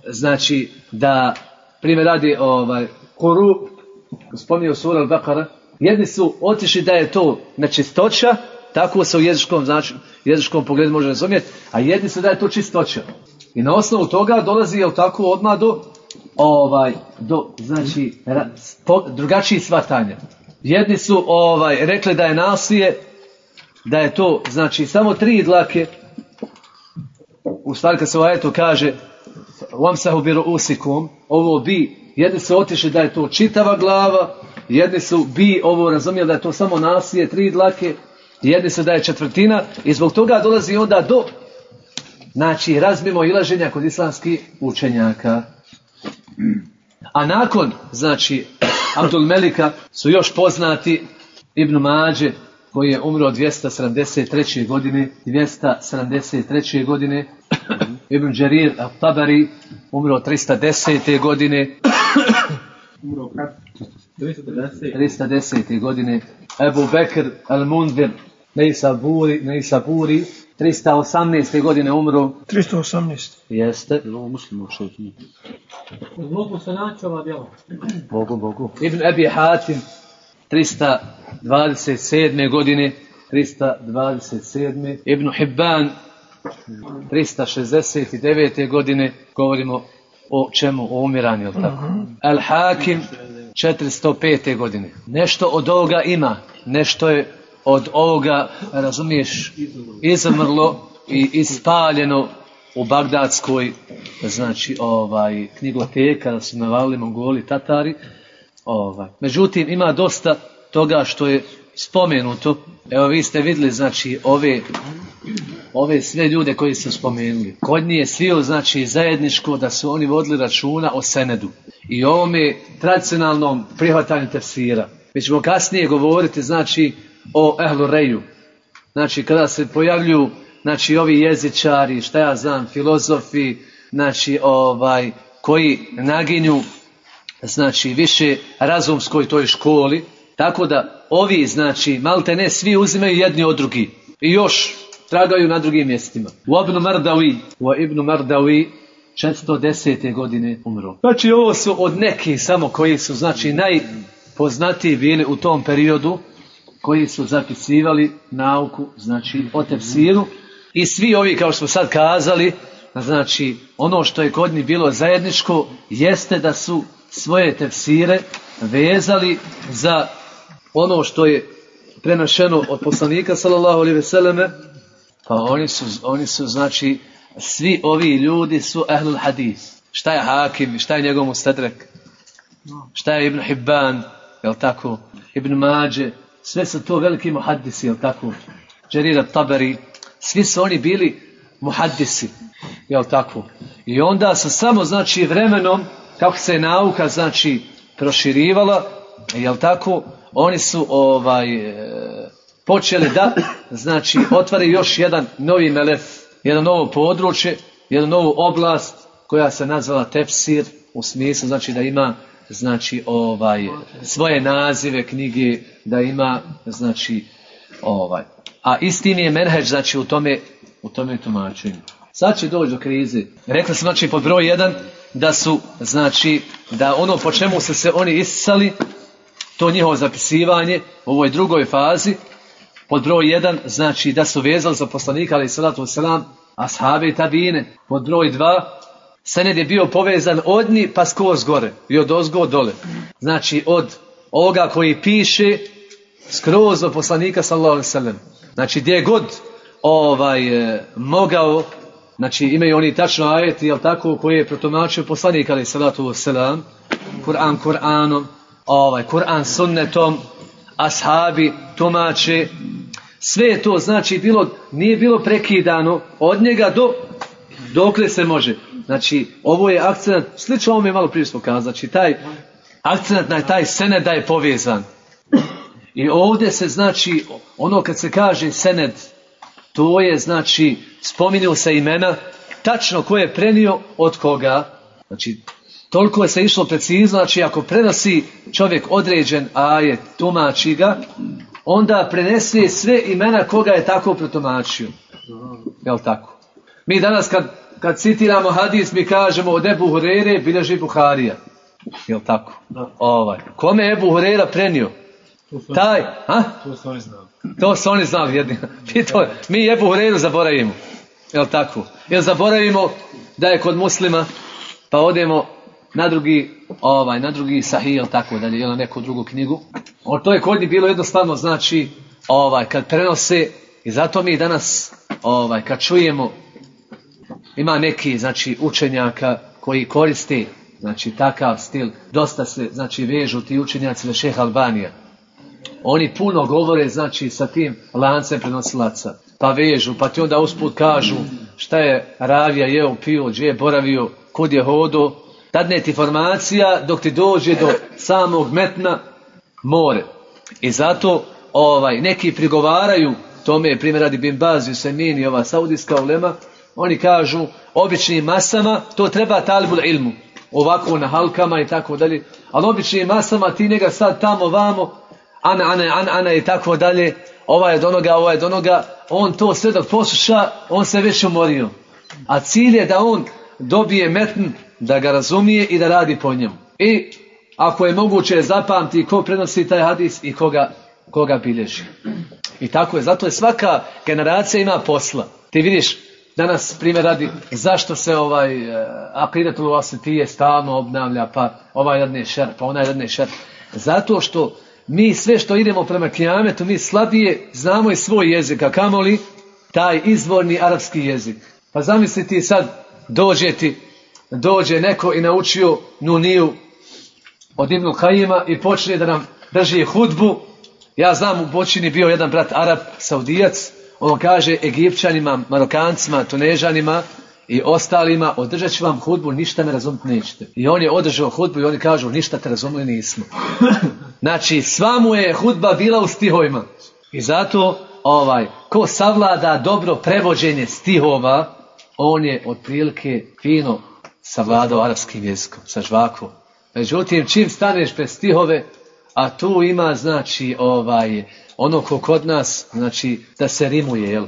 znači da primjer radi ovaj, koru, spominio sura al-Baqara, jedni su otišli da je to nečistoća, tako se u jezičkom, znači, jezičkom pogledu može razumjeti, a jedni su da je to čistoća. I na osnovu toga dolazi, jel tako, odmah do, ovaj, do, znači, drugačijih svatanja. Jedni su, ovaj, rekli da je nasilje, da je to, znači, samo tri dlake, u stvari kad se u ajetu kaže, Wamsahu biru usikum, ovo bi, jedni su otišli da je to čitava glava, jedni su bi ovo razumjeli da je to samo nasilje, tri dlake, jedni su da je četvrtina i zbog toga dolazi onda do znači razmimo ilaženja kod islamskih učenjaka. A nakon, znači, Abdul Melika su još poznati Ibn Mađe, koji je umro 273. godine, 273. godine, Ibn Đarir al-Tabari, umro 310. godine, Umro kad? 310. 310. godine, Ebu Bekr al-Mundir, Neisaburi, Neisaburi, 318. godine umro. 318. Jeste. Ovo muslimo šeitni. Mogu se naći ova djela. Bogu, Bogu. Ibn Abi Hatim, 327. godine, 327. Ibn Hibban, 369. godine, govorimo o čemu? O umiranju, tako? Al Hakim, 405. godine. Nešto od ovoga ima, nešto je od ovoga, razumiješ, izmrlo i ispaljeno u Bagdadskoj, znači, ovaj, knjigoteka, su navalili Mongoli, Tatari. Ovaj. Međutim, ima dosta toga što je spomenuto. Evo, vi ste vidjeli, znači, ove, ove sve ljude koji su spomenuli. Kod njih je svio, znači, zajedničko da su oni vodili računa o Senedu. I ovome tradicionalnom prihvatanju tefsira. Mi ćemo kasnije govoriti, znači, o ehlu reju. Znači, kada se pojavljuju, znači, ovi jezičari, šta ja znam, filozofi, znači, ovaj, koji naginju, znači, više razumskoj toj školi, tako da ovi, znači, malte ne, svi uzimaju jedni od drugi. I još tragaju na drugim mjestima. U Ibnu Mardawi, u Ibnu Mardawi, 410. godine umro. Znači, ovo su od nekih samo koji su, znači, najpoznatiji bili u tom periodu, koji su zapisivali nauku, znači o tefsiru i svi ovi, kao što smo sad kazali, znači ono što je kod njih bilo zajedničko, jeste da su svoje tefsire vezali za ono što je prenošeno od poslanika sallallahu alejhi ve selleme, pa oni su oni su znači svi ovi ljudi su ahlul hadis. Šta je Hakim, šta je njegov mustadrak? Šta je Ibn Hibban, je tako? Ibn Mađe, sve su to veliki muhaddisi, jel tako? Đerira Taberi, svi su oni bili muhaddisi, jel tako? I onda su samo, znači, vremenom, kako se je nauka, znači, proširivala, jel tako? Oni su, ovaj, e, počeli da, znači, otvori još jedan novi melef, jedno novo područje, jednu novu oblast koja se nazvala tefsir u smislu znači da ima znači ovaj svoje nazive knjige da ima znači ovaj. A istim je menheđ znači u tome u tome tumačenju. Sad će doći do krize. Rekli smo znači pod broj jedan da su znači da ono po čemu su se oni isisali to njihovo zapisivanje u ovoj drugoj fazi pod broj jedan znači da su vezali za poslanika ali salatu wasalam ashabe i tabine pod broj dva Sened je bio povezan od njih pa skroz gore i od ozgo dole. Znači od ovoga koji piše skroz do poslanika sallallahu sellem. Znači gdje je god ovaj e, mogao znači imaju oni tačno ajeti jel tako koji je protumačio poslanik alejhi salatu vesselam Kur'an Kur'anom ovaj Kur'an sunnetom ashabi tumače sve je to znači bilo nije bilo prekidano od njega do dokle se može Znači, ovo je akcent, slično ovome je malo prije smo znači taj akcent na taj sened da je povezan. I ovdje se znači, ono kad se kaže sened, to je znači, spominju se imena, tačno ko je prenio od koga. Znači, toliko je se išlo precizno, znači ako prenosi čovjek određen ajet, tumači ga, onda prenese sve imena koga je tako protumačio. Jel tako? Mi danas kad kad citiramo hadis, mi kažemo od Ebu Hurere bilježi Buharija. Jel tako? Da. Ovaj. Kome je Ebu Hurera prenio? Taj, ha? To su oni znali. To su oni znali jedni. to, mi Ebu Hureru zaboravimo. Jel tako? Jel zaboravimo da je kod muslima, pa odemo na drugi, ovaj, na drugi sahih, jel tako dalje, na neku drugu knjigu. O, to je kod njih bilo jednostavno, znači, ovaj, kad prenose, i zato mi danas, ovaj, kad čujemo ima neki znači učenjaka koji koriste znači takav stil dosta se znači vežu ti učenjaci na šeha Albanija oni puno govore znači sa tim lancem prenosilaca pa vežu pa ti onda usput kažu šta je ravija jeo pio gdje je boravio kud je hodo dadne ti informacija dok ti dođe do samog metna more i zato ovaj neki prigovaraju tome je primjer radi Bimbaziju Semini ova saudijska ulema Oni kažu običnim masama to treba talibul ilmu. Ovako na halkama i tako dalje. Ali običnim masama ti njega sad tamo vamo ana, ana, ana, ana i tako dalje. Ovaj je od onoga, ovaj je od onoga. On to sve dok posluša, on se već umorio. A cilj je da on dobije metn, da ga razumije i da radi po njemu. I ako je moguće zapamti ko prenosi taj hadis i koga, koga bilježi. I tako je. Zato je svaka generacija ima posla. Ti vidiš, danas primjer radi zašto se ovaj uh, akidatul wasitije stalno obnavlja pa ovaj jedne šer pa onaj jedne šer zato što mi sve što idemo prema kijametu mi slabije znamo i svoj jezik a kamoli taj izvorni arapski jezik pa zamisli ti sad dođe ti dođe neko i naučio nuniju od Ibnu Kajima i počne da nam drži hudbu ja znam u Bočini bio jedan brat Arab, Saudijac on kaže Egipćanima, Marokancima, Tunežanima i ostalima, održat ću vam hudbu, ništa me razumiti nećete. I on je održao hudbu i oni kažu, ništa te razumili nismo. znači, sva mu je hudba bila u stihovima. I zato, ovaj, ko savlada dobro prevođenje stihova, on je otprilike fino savladao arapskim jezikom, sa žvakom. Međutim, čim staneš pred stihove, a tu ima, znači, ovaj, ono ko kod nas, znači, da se rimuje, jel?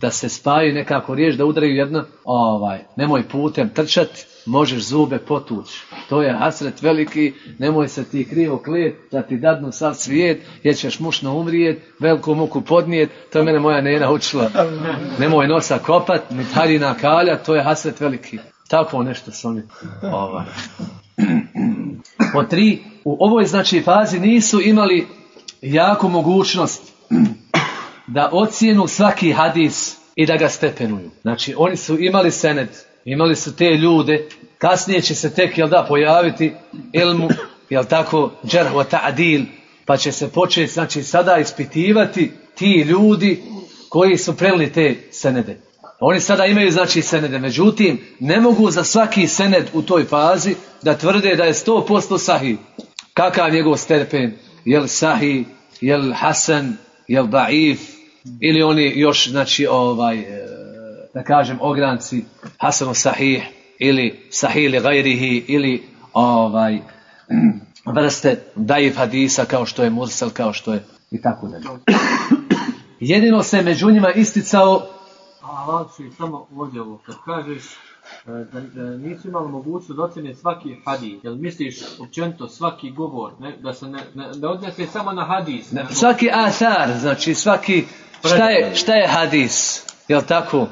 Da se spaju nekako riječ, da udaraju jedno, ovaj, nemoj putem trčat, možeš zube potući. To je hasret veliki, nemoj se ti krivo klijet, da ti dadnu sav svijet, jer ćeš mušno umrijet, veliku muku podnijet, to je mene moja nena učila. Nemoj nosa kopat, ni taljina kalja, to je hasret veliki. Tako nešto su oni. Ovaj. Po tri, u ovoj znači fazi nisu imali jako mogućnost da ocijenu svaki hadis i da ga stepenuju. Znači, oni su imali senet, imali su te ljude, kasnije će se tek, jel da, pojaviti ilmu, jel tako, džerhu ta'dil, pa će se početi, znači, sada ispitivati ti ljudi koji su preli te senede. Oni sada imaju, znači, senede, međutim, ne mogu za svaki sened u toj fazi da tvrde da je 100% sahih. Kakav njegov stepen, jel sahi, jel hasan, jel daif, ili oni još, znači, ovaj, e, da kažem, ogranci Hasanu Sahih ili Sahih ili Gajrihi ili ovaj, vrste daif hadisa kao što je Mursal, kao što je i tako dalje. Jedino se među njima isticao A lakše samo ovdje ovo, kad kažeš e, da, da nisu imali mogućnost da ocjene svaki hadis, jel misliš općenito svaki govor, ne, da se ne, ne, ne odnese samo na hadis, Ne, Svaki athar, znači svaki, šta je, šta je hadis, jel tako?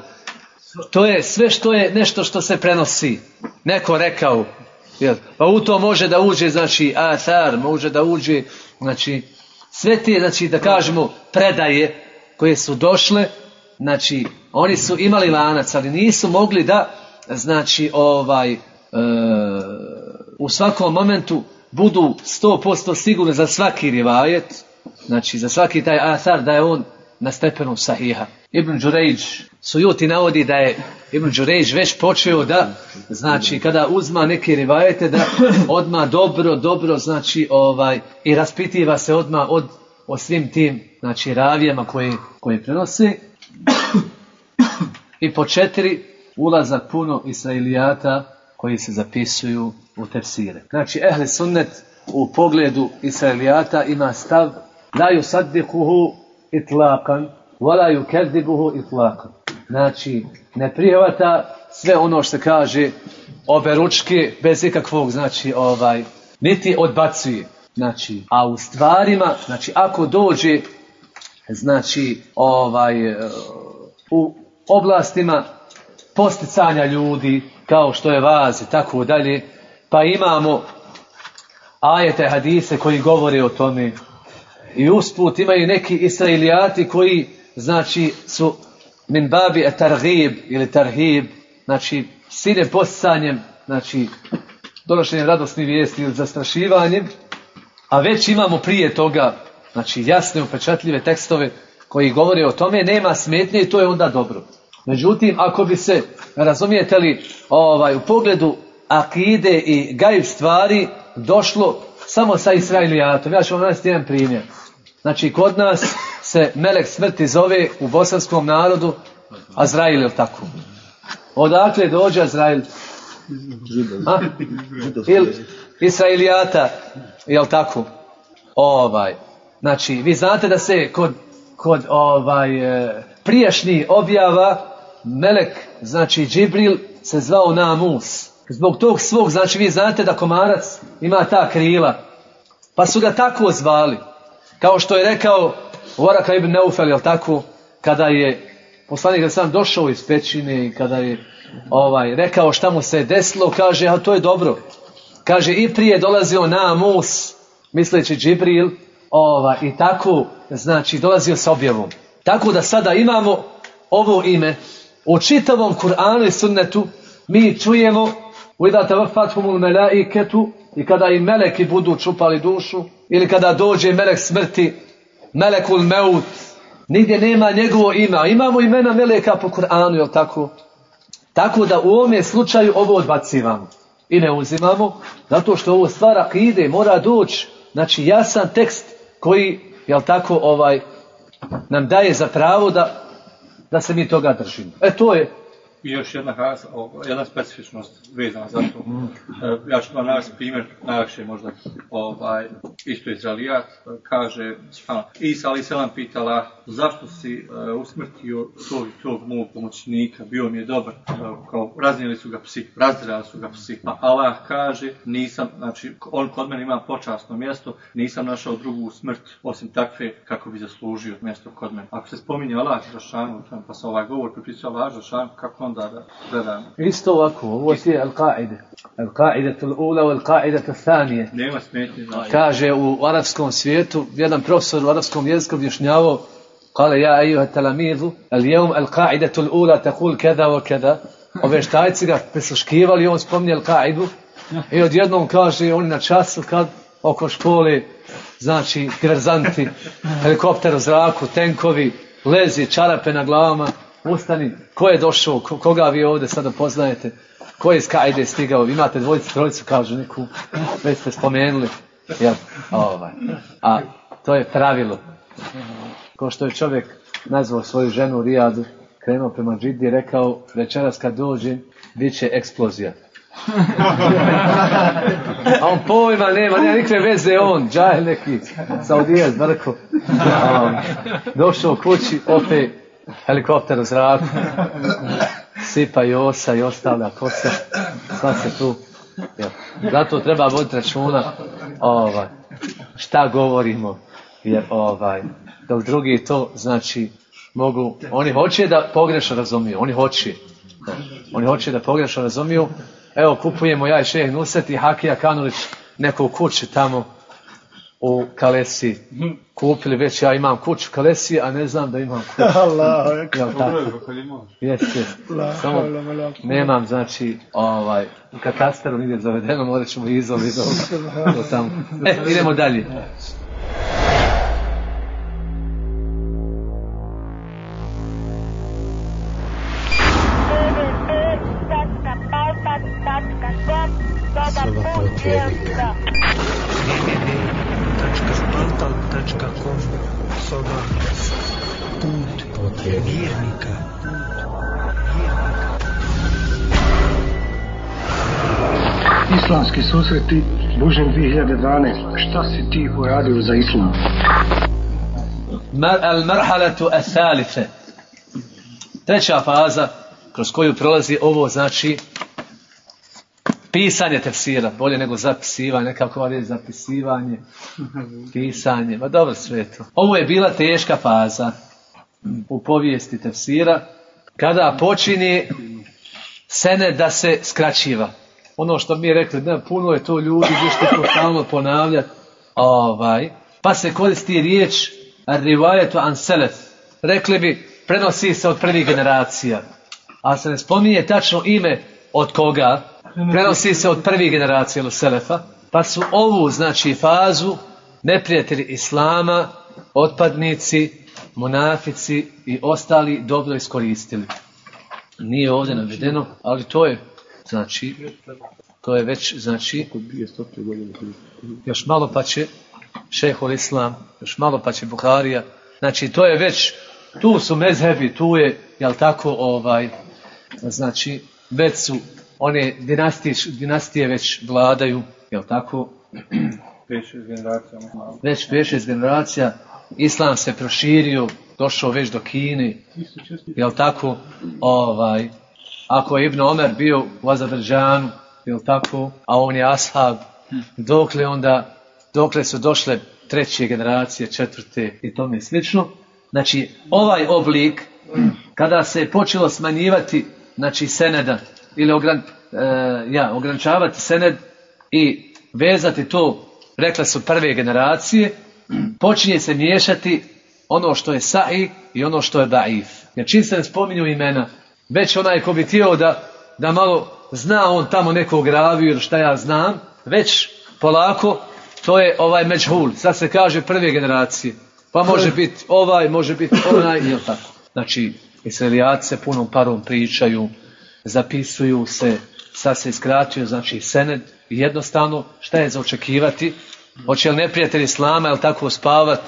To je sve što je nešto što se prenosi. Neko rekao, jel? pa u to može da uđe, znači, athar, može da uđe, znači, sve te, znači, da kažemo, predaje koje su došle, znači, oni su imali lanac, ali nisu mogli da, znači, ovaj, e, u svakom momentu budu 100% sigurni za svaki rivajet, znači za svaki taj athar da je on na stepenu sahiha. Ibn Đurejđ Sujuti navodi da je Ibn Đurejđ već počeo da, znači kada uzma neke rivajete da odma dobro, dobro, znači ovaj, i raspitiva se odma od, o svim tim, znači ravijama koje, koje prenose. I po četiri, ulazak puno Israilijata koji se zapisuju u tefsire. Znači, ehli sunnet u pogledu Israilijata ima stav la yusaddiquhu itlaqan wa la yukadzibuhu itlaqan. Znači, ne prihvata sve ono što kaže oberučke bez ikakvog, znači, ovaj, niti odbacuje. Znači, a u stvarima, znači, ako dođe, znači, ovaj, u oblastima posticanja ljudi, kao što je vazi, tako dalje, pa imamo ajete hadise koji govore o tome. I usput imaju neki israilijati koji, znači, su min babi et targhib ili tarhib, znači, sine posticanjem, znači, donošenjem radosnih vijesti ili zastrašivanjem, a već imamo prije toga, znači, jasne, upečatljive tekstove koji govore o tome, nema smetnje i to je onda dobro. Međutim, ako bi se, razumijete li, ovaj, u pogledu akide i gaib stvari došlo samo sa Israilijatom. Ja ću vam navesti jedan primjer. Znači, kod nas se melek smrti zove u bosanskom narodu Azrail, ili tako? Odakle dođe Azrail? A? Il, Israilijata, jel tako? Ovaj. Znači, vi znate da se kod, kod ovaj, e, prijašnjih objava Melek, znači Džibril, se zvao Namus. Zbog tog svog, znači vi znate da komarac ima ta krila. Pa su ga tako zvali. Kao što je rekao Voraka ibn Neufel, jel tako? Kada je poslanik sam došao iz pećine i kada je ovaj rekao šta mu se desilo, kaže, a to je dobro. Kaže, i prije dolazio Namus, misleći Džibril, ovaj, i tako, znači, dolazio sa objavom. Tako da sada imamo ovo ime u čitavom Kur'anu i sunnetu mi čujemo idata vafathumul melaiketu i kada i meleki budu čupali dušu ili kada dođe melek smrti melekul meut nigdje nema njegovo ime a imamo imena meleka po Kur'anu jel tako tako da u ovome slučaju ovo odbacivamo i ne uzimamo zato što ovo stvara akide mora doći znači jasan tekst koji jel tako ovaj nam daje za pravo da da se mi toga držimo. E to je I još jedna, jedna specifičnost vezana za to. E, ja ću vam navesti primjer, najlakše možda, ovaj, isto Izraelijat, e, kaže, Isa ali selam pitala, zašto si e, usmrtio tog i tog mog pomoćnika, bio mi je dobar, kao raznijeli su ga psi, razdirali su ga psi, pa Allah kaže, nisam, znači, on kod mene ima počasno mjesto, nisam našao drugu smrt, osim takve, kako bi zaslužio mjesto kod mene. Ako se spominje Allah Žešanu, pa se ovaj govor pripisao Allah Žešanu, kako onda da gledamo? isto ovako, ovo je al-qaide. Al-qaide ul-ula wal-qaide al-thanije. Nema smetnje. Kaže u arapskom svijetu, jedan profesor u arapskom jeziku objašnjavao قال يا أيها التلاميذ اليوم القاعدة الأولى تقول كذا وكذا ove štajci ga prisluškivali i on spominje Al-Qaidu i odjednom kaže oni na času kad oko škole znači diverzanti helikopter u zraku, tenkovi lezi, čarape na glavama ustani, ko je došao, ko, koga vi ovdje sada poznajete ko je iz Kaide stigao, imate dvojicu, trojicu kažu neku, već ste spomenuli jel, ovaj. a to je pravilo ko što je čovjek nazvao svoju ženu u Rijadu krenuo prema Džidi i rekao, večeras kad dođem, bit će eksplozija. A on pojma nema, nema nikakve veze, on, džahil neki, Saudijac, brko. Um, došao kući, opet helikopter u zraku, sipa i osa i ostavlja kosa, sva se tu. Ja. Zato treba voditi računa ovaj, šta govorimo, jer ovaj, dok drugi to, znači, mogu, oni hoće da pogrešno razumiju, oni hoće. Da. Oni hoće da pogrešno razumiju. Evo, kupujemo ja i šeh Nuset i Hakija Kanulić neku kuću tamo u Kalesi. Kupili već, ja imam kuću u Kalesi, a ne znam da imam kuću. Tako? Jeste. Samo nemam, znači, ovaj, u katastaru nigdje zavedeno, morat ćemo izol i do, do tamo. E, idemo dalje. Susreti Božem 2012. Šta si ti uradio za islam? Mar- Al-marhalatu al-thalitha. Treća faza kroz koju prolazi ovo znači pisanje tefsira, bolje nego zapisivanje, nekako ali zapisivanje, pisanje, ma dobro sve je to. Ovo je bila teška faza u povijesti tefsira, kada počini sene da se skraćiva. Ono što mi je rekli, ne, puno je to ljudi, ćete to stalno ponavljati, ovaj, pa se koristi riječ rivajetu an selef. Rekli bi, prenosi se od prvih generacija. A se ne spominje tačno ime od koga, prenosi se od prvih generacija ili selefa, pa su ovu, znači, fazu neprijatelji Islama, otpadnici, munafici i ostali dobro iskoristili. Nije ovdje navedeno, ali to je, znači, to je već, znači, još malo pa će šehol Islam, još malo pa će Buharija, znači, to je već, tu su mezhebi, tu je, jel tako, ovaj, znači, već su one dinastije, dinastije već vladaju, jel tako? 5-6 generacija. Već 5-6 generacija, islam se proširio, došao već do Kine, jel tako? Ovaj, ako je Ibn Omer bio u Azerbejdžanu, jel tako? A on je ashab, dokle onda, dokle su došle treće generacije, četvrte i tome slično. Znači, ovaj oblik, kada se počelo smanjivati, znači, seneda, ili ogran, e, ja, ograničavati sened i vezati to, rekla su prve generacije, počinje se miješati ono što je sahi i ono što je daif. Jer čim se ne spominju imena, već onaj ko bi htio da, da malo zna on tamo nekog raviju ili šta ja znam, već polako to je ovaj međhul. Sad se kaže prve generacije. Pa može biti ovaj, može biti onaj, ili tako. Znači, Israelijaci se punom parom pričaju, zapisuju se, sad se iskratio, znači sened, jednostavno, šta je za očekivati? Hoće li neprijatelj Islama, jel tako, spavat?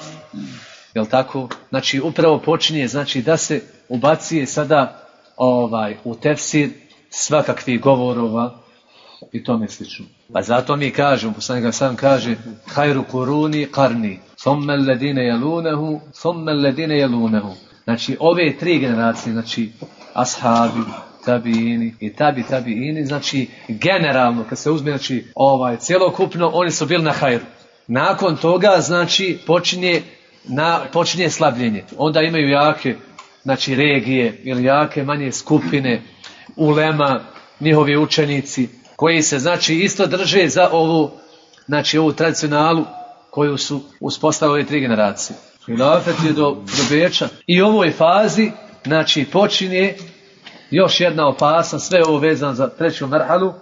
Jel tako? Znači, upravo počinje, znači, da se ubacije sada ovaj, u tefsir svakakvih govorova i tome slično. Pa zato mi kažemo, poslanik sam kaže, hajru kuruni karni, thumme ledine jelunehu, thumme ledine jelunehu. Znači, ove tri generacije, znači, ashabi, tabiini i tabi tabiini, znači generalno kad se uzme znači ovaj celokupno oni su bili na hajru. Nakon toga znači počinje na počinje slabljenje. Onda imaju jake znači regije ili jake manje skupine ulema, njihovi učenici koji se znači isto drže za ovu znači ovu tradicionalu koju su uspostavili tri generacije. Hilafet je do, do Beča. I u ovoj fazi znači počinje još jedna opasnost, sve ovo vezano za treću marhalu,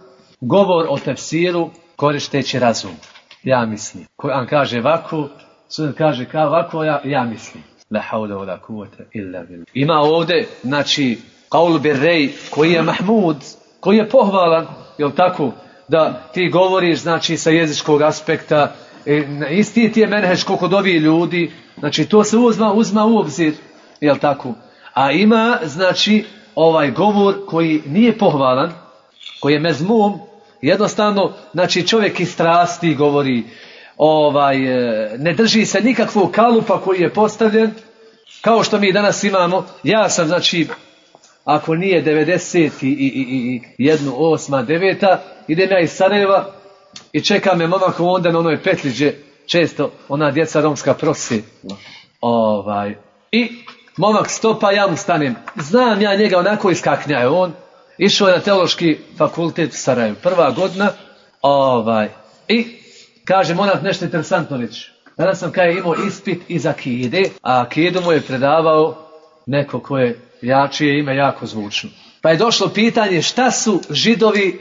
govor o tefsiru koristeći razum. Ja mislim. Koran kaže ovako, sunet kaže kao ovako, ja, ja mislim. La haula wala kuvvete illa billah. Ima ovde, znači, qaul birrej, koji je Mahmud, koji je pohvalan, jel tako, da ti govoriš, znači, sa jezičkog aspekta, e, isti ti je menheš koliko dovi ljudi, znači, to se uzma, uzma u obzir, jel tako, A ima, znači, ovaj govor koji nije pohvalan, koji je mezmum, jednostavno, znači čovjek iz strasti govori, ovaj, e, ne drži se nikakvog kalupa koji je postavljen, kao što mi danas imamo. Ja sam, znači, ako nije 90 i, i, i, i jednu osma, deveta, idem ja iz Sarajeva i čeka me momak onda na onoj petljiđe, često ona djeca romska prosi. Ovaj. I momak stopa, ja mu stanem. Znam ja njega onako iskaknja je on. Išao je na teološki fakultet u Sarajevu. Prva godina. Ovaj. I kaže monak nešto interesantno reći. Danas sam kaj imao ispit iz Akide, a Akidu mu je predavao neko ko je ime jako zvučno. Pa je došlo pitanje šta su židovi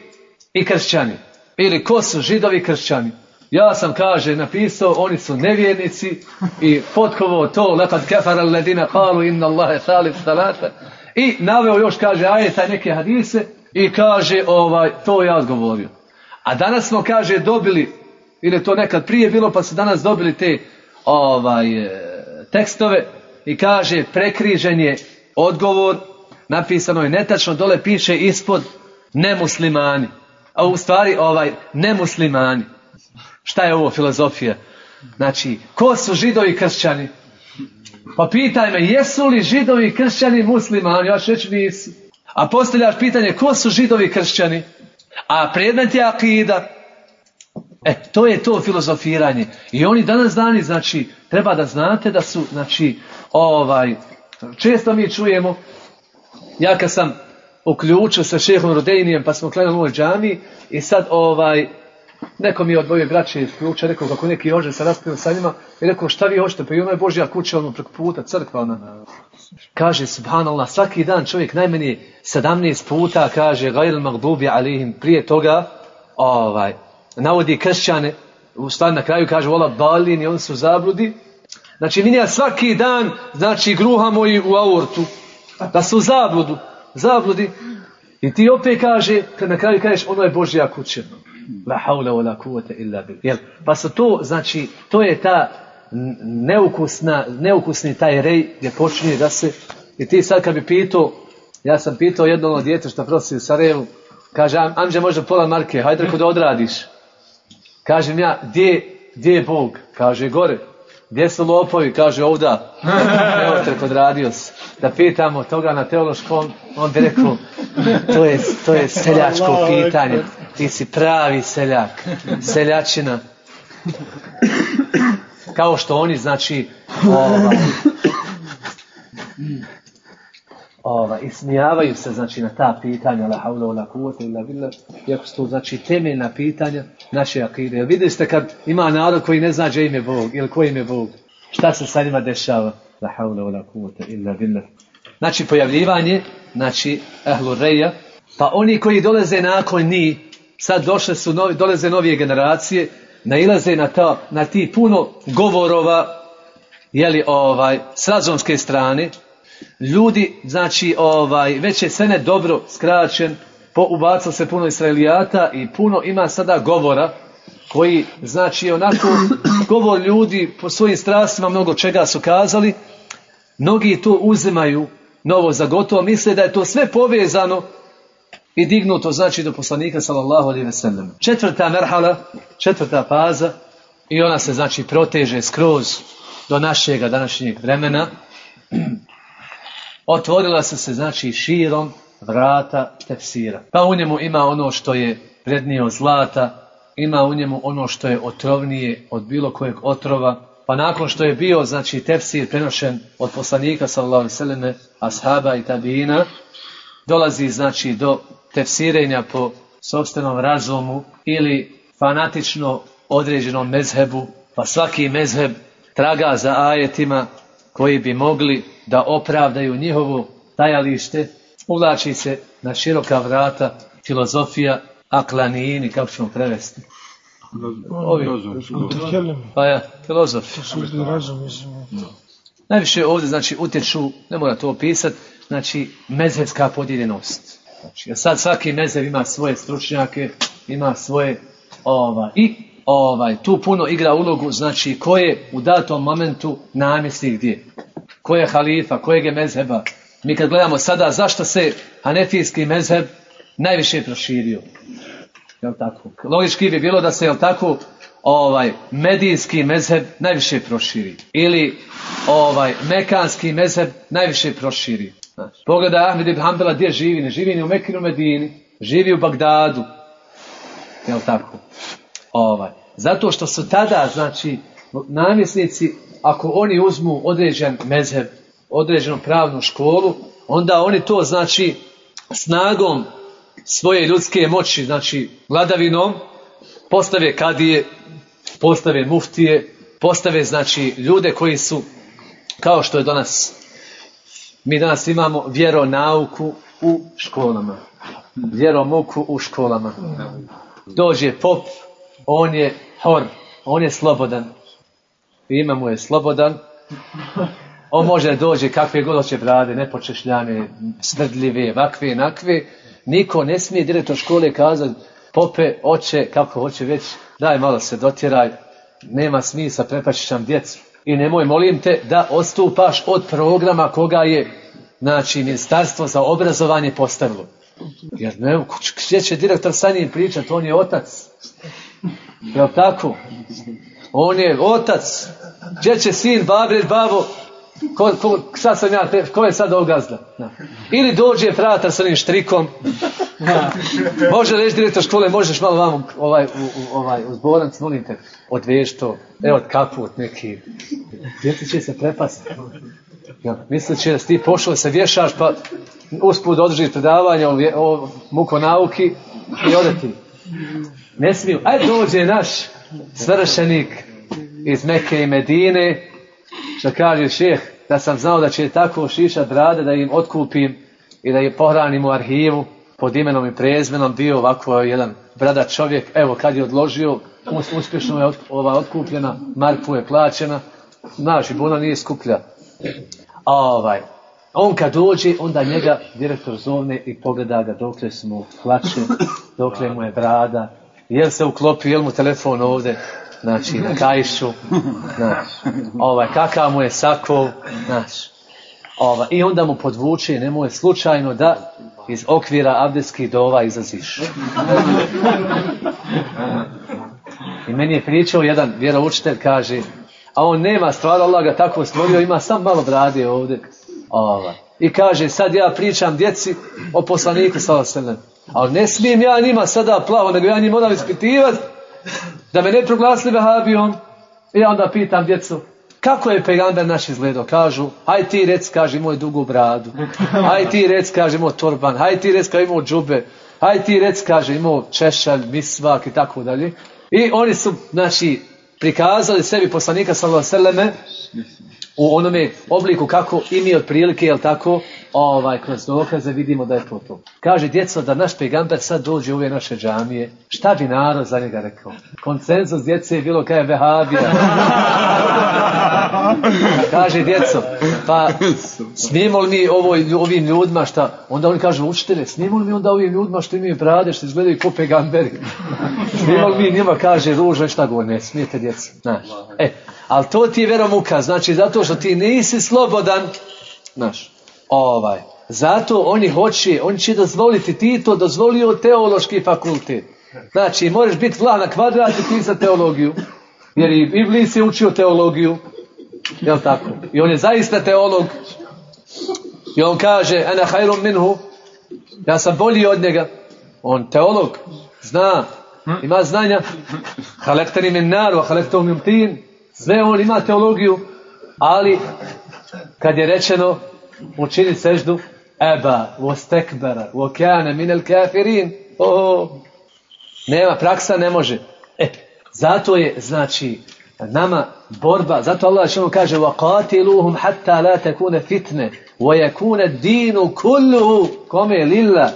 i kršćani. Ili ko su židovi i kršćani. Ja sam, kaže, napisao, oni su nevjernici i potkovo to, lekad kefara ledina kalu inna Allahe salif salata. I naveo još, kaže, ajeta neke hadise i kaže, ovaj, to ja odgovorio. A danas smo, kaže, dobili, ili to nekad prije bilo, pa su danas dobili te ovaj, e, tekstove i kaže, prekrižen je odgovor, napisano je netačno, dole piše ispod nemuslimani. A u stvari, ovaj, nemuslimani. Šta je ovo filozofija? Znači, ko su židovi kršćani? Pa pitaj me, jesu li židovi kršćani muslimani? Ja ću reći nisu. A postavljaš pitanje, ko su židovi kršćani? A predmet je akida. E, to je to filozofiranje. I oni danas dani, znači, treba da znate da su, znači, ovaj, često mi čujemo, ja kad sam uključio sa šehom Rodejnijem, pa smo klanjali u ovoj džami, i sad, ovaj, Neko mi je od moje braće ključa rekao kako neki ože se raspio sa njima i rekao šta vi hoćete, pa i ona je Božja kuća ono preko puta, crkva ona. Kaže subhanallah, svaki dan čovjek najmanje 17 puta kaže gajl magdubi alihim prije toga ovaj, navodi kršćane, u stvari na kraju kaže vola balin i oni su zabludi. Znači mi svaki dan znači gruhamo i u aortu da su zabludu, zabludi. I ti opet kaže, kad na kraju kažeš ono je Božja kuća. La haula wa la illa. Jel? Pa su to, znači, to je ta neukusna, neukusni taj rej gdje počinje da se, i ti sad kad bi pitao, ja sam pitao jedno ono djete što prosi u Sarajevu, kaže, am, amđe može pola marke, hajde da odradiš. Kažem ja, gdje, gdje je Bog? Kaže, gore. Gdje su lopovi? Kaže, ovda. Evo te odradio se. Da pitamo toga na teološkom, on bi rekao, to je, to je seljačko pitanje. Ti si pravi seljak. Seljačina. Kao što oni, znači, ova, ova, ismijavaju se, znači, na ta pitanja, la haula, la kuvvete, illa billah, iako su to, znači, temeljna pitanja naše akide. Vidjeli ste kad ima narod koji ne zna gdje im je Bog, ili koji im je Bog, šta se sa njima dešava? La haula, la kuvvete, illa billah. Znači, pojavljivanje, znači, ehlu reja, pa oni koji dolaze nakon njih, sad došle su novi, dolaze novije generacije, nailaze na, ta, na ti puno govorova, jeli, ovaj, s razumske strane, ljudi, znači, ovaj, već je sve ne dobro skraćen, po, ubacao se puno israelijata i puno ima sada govora, koji, znači, onako, govor ljudi po svojim strastima mnogo čega su kazali, mnogi to uzimaju novo za gotovo, misle da je to sve povezano i dignuto znači do poslanika sallallahu alejhi ve sellem. Četvrta merhala, četvrta faza i ona se znači proteže skroz do našeg današnjeg vremena. Otvorila se se znači širom vrata tefsira. Pa u njemu ima ono što je prednije od zlata, ima u njemu ono što je otrovnije od bilo kojeg otrova, pa nakon što je bio znači tefsir prenošen od poslanika sallallahu alejhi ve selleme, ashaba i tabina, dolazi znači do tefsirenja po sobstvenom razumu ili fanatično određenom mezhebu, pa svaki mezheb traga za ajetima koji bi mogli da opravdaju njihovo tajalište, uvlači se na široka vrata filozofija aklanijini, kako ćemo prevesti. Ovi, pa ja, filozofi. Najviše ovdje, znači, utječu, ne mora to opisati, znači, mezhebska podijeljenost. Znači, sad svaki mezhev ima svoje stručnjake, ima svoje, ovaj, i ovaj, tu puno igra ulogu, znači, ko je u datom momentu namjesnik gdje. Ko je halifa, kojeg je mezheba, mi kad gledamo sada zašto se hanefijski mezheb najviše proširio. Jel tako? Logički bi bilo da se, jel tako, ovaj, medijski mezheb najviše proširi. Ili ovaj, mekanski mezheb najviše proširi. Znači, pogledaj Ahmed ibn Hanbala gdje živi, ne živi ni u Mekinu Medini, živi u Bagdadu. Jel tako? Ovaj. Zato što su tada, znači, namjesnici, ako oni uzmu određen mezheb, određenu pravnu školu, onda oni to, znači, snagom svoje ljudske moći, znači, vladavinom, postave kadije, postave muftije, postave, znači, ljude koji su, kao što je danas, mi danas imamo vjeronauku u školama. Vjeromuku u školama. Dođe pop, on je hor, on je slobodan. Ime mu je slobodan. On može dođe kakve god hoće brade, nepočešljane, svrdljive, vakve, nakve. Niko ne smije direktor škole kazati pope, oče, kako hoće već, daj malo se dotjeraj, nema smisla, prepačiš nam djecu. I nemoj, molim te, da odstupaš od programa koga je, znači, ministarstvo za obrazovanje postavilo. Jer ne, gdje će direktor sa njim pričati, on je otac. Jel tako? On je otac. Gdje će sin, babret, babo, ko, ko, sad sam ja, ko je sad ogazda? Da. Ili dođe fratar sa onim štrikom. Da. Može reći direktor škole, možeš malo vam ovaj, u, u, ovaj, u zborac, molim te, odveš to, evo kaput neki. Djeci će se prepasti. Ja, misleći da si ti pošao se vješaš, pa usput održiš predavanje o, o mukonauki i ode ti. Ne smiju. Ajde dođe naš svršenik iz Mekke i Medine, što kaže šeh, da sam znao da će tako šišat brade, da im otkupim i da im pohranim u arhivu pod imenom i prezmenom, bio ovako jedan bradat čovjek, evo kad je odložio, us- uspješno je ova otkupljena, Marku je plaćena, znaš, buna nije skuplja. A ovaj, on kad dođe, onda njega direktor zovne i pogleda ga dokle su mu hlače, dokle mu je brada, jel se uklopi, jel mu telefon ovde, znači na kajšu, znači, ovaj, kakav mu je sakov, znači, ovaj, i onda mu podvuče, nemoj slučajno da iz okvira abdeskih dova izlaziš. I meni je pričao jedan vjeroučitelj, kaže, a on nema stvar, Allah ga tako stvorio, ima sam malo brade ovde. Ova. I kaže, sad ja pričam djeci o poslaniku sallallahu Ali ne smijem ja njima sada plavo, nego ja njim moram ispitivati da me ne proglasili vehabijom. I ja onda pitam djecu, kako je pegamber naš izgledao? Kažu, aj ti rec, kaže, imao je dugu bradu. Aj ti rec, kaže, imao torban. Aj ti rec, kaže, imao džube. Aj ti rec, kaže, imao češalj, misvak i tako dalje. I oni su, znači, prikazali sebi poslanika sallallahu u onome obliku kako i mi otprilike, jel tako, ovaj, kroz dokaze vidimo da je to to. Kaže djeco da naš pegamber sad dođe u ove naše džamije, šta bi narod za njega rekao? Konsenzus djece je bilo kaj je vehabija. kaže djeco, pa smijemo li mi ovo, ovim ljudima šta, onda oni kažu učitelje, smijemo li mi onda ovim ljudima što imaju brade, što izgledaju ko pegamberi? smijemo li mi njima kaže ružno i šta govori, ne smijete djeco. Znaš. E, ali to ti je veromuka, znači zato što ti nisi slobodan, znaš, ovaj, zato oni hoće, oni će dozvoliti, ti to dozvolio teološki fakultet. Znači, možeš biti vlah na kvadrat i pisati teologiju, jer i Iblis je učio teologiju, jel tako? I on je zaista teolog. I on kaže, ana hajrum minhu, ja sam bolji od njega. On teolog, zna, ima znanja. Halektani min naru, halektom min tin. Sve on ima teologiju, ali kad je rečeno učini seždu, eba, vostekbera, vokjane, minel kafirin, oh, nema, praksa ne može. E, zato je, znači, nama borba, zato Allah što kaže وَقَاتِلُوهُمْ حَتَّى لَا تَكُونَ فِتْنَ وَيَكُونَ الدِّينُ كُلُّهُ kome lilla.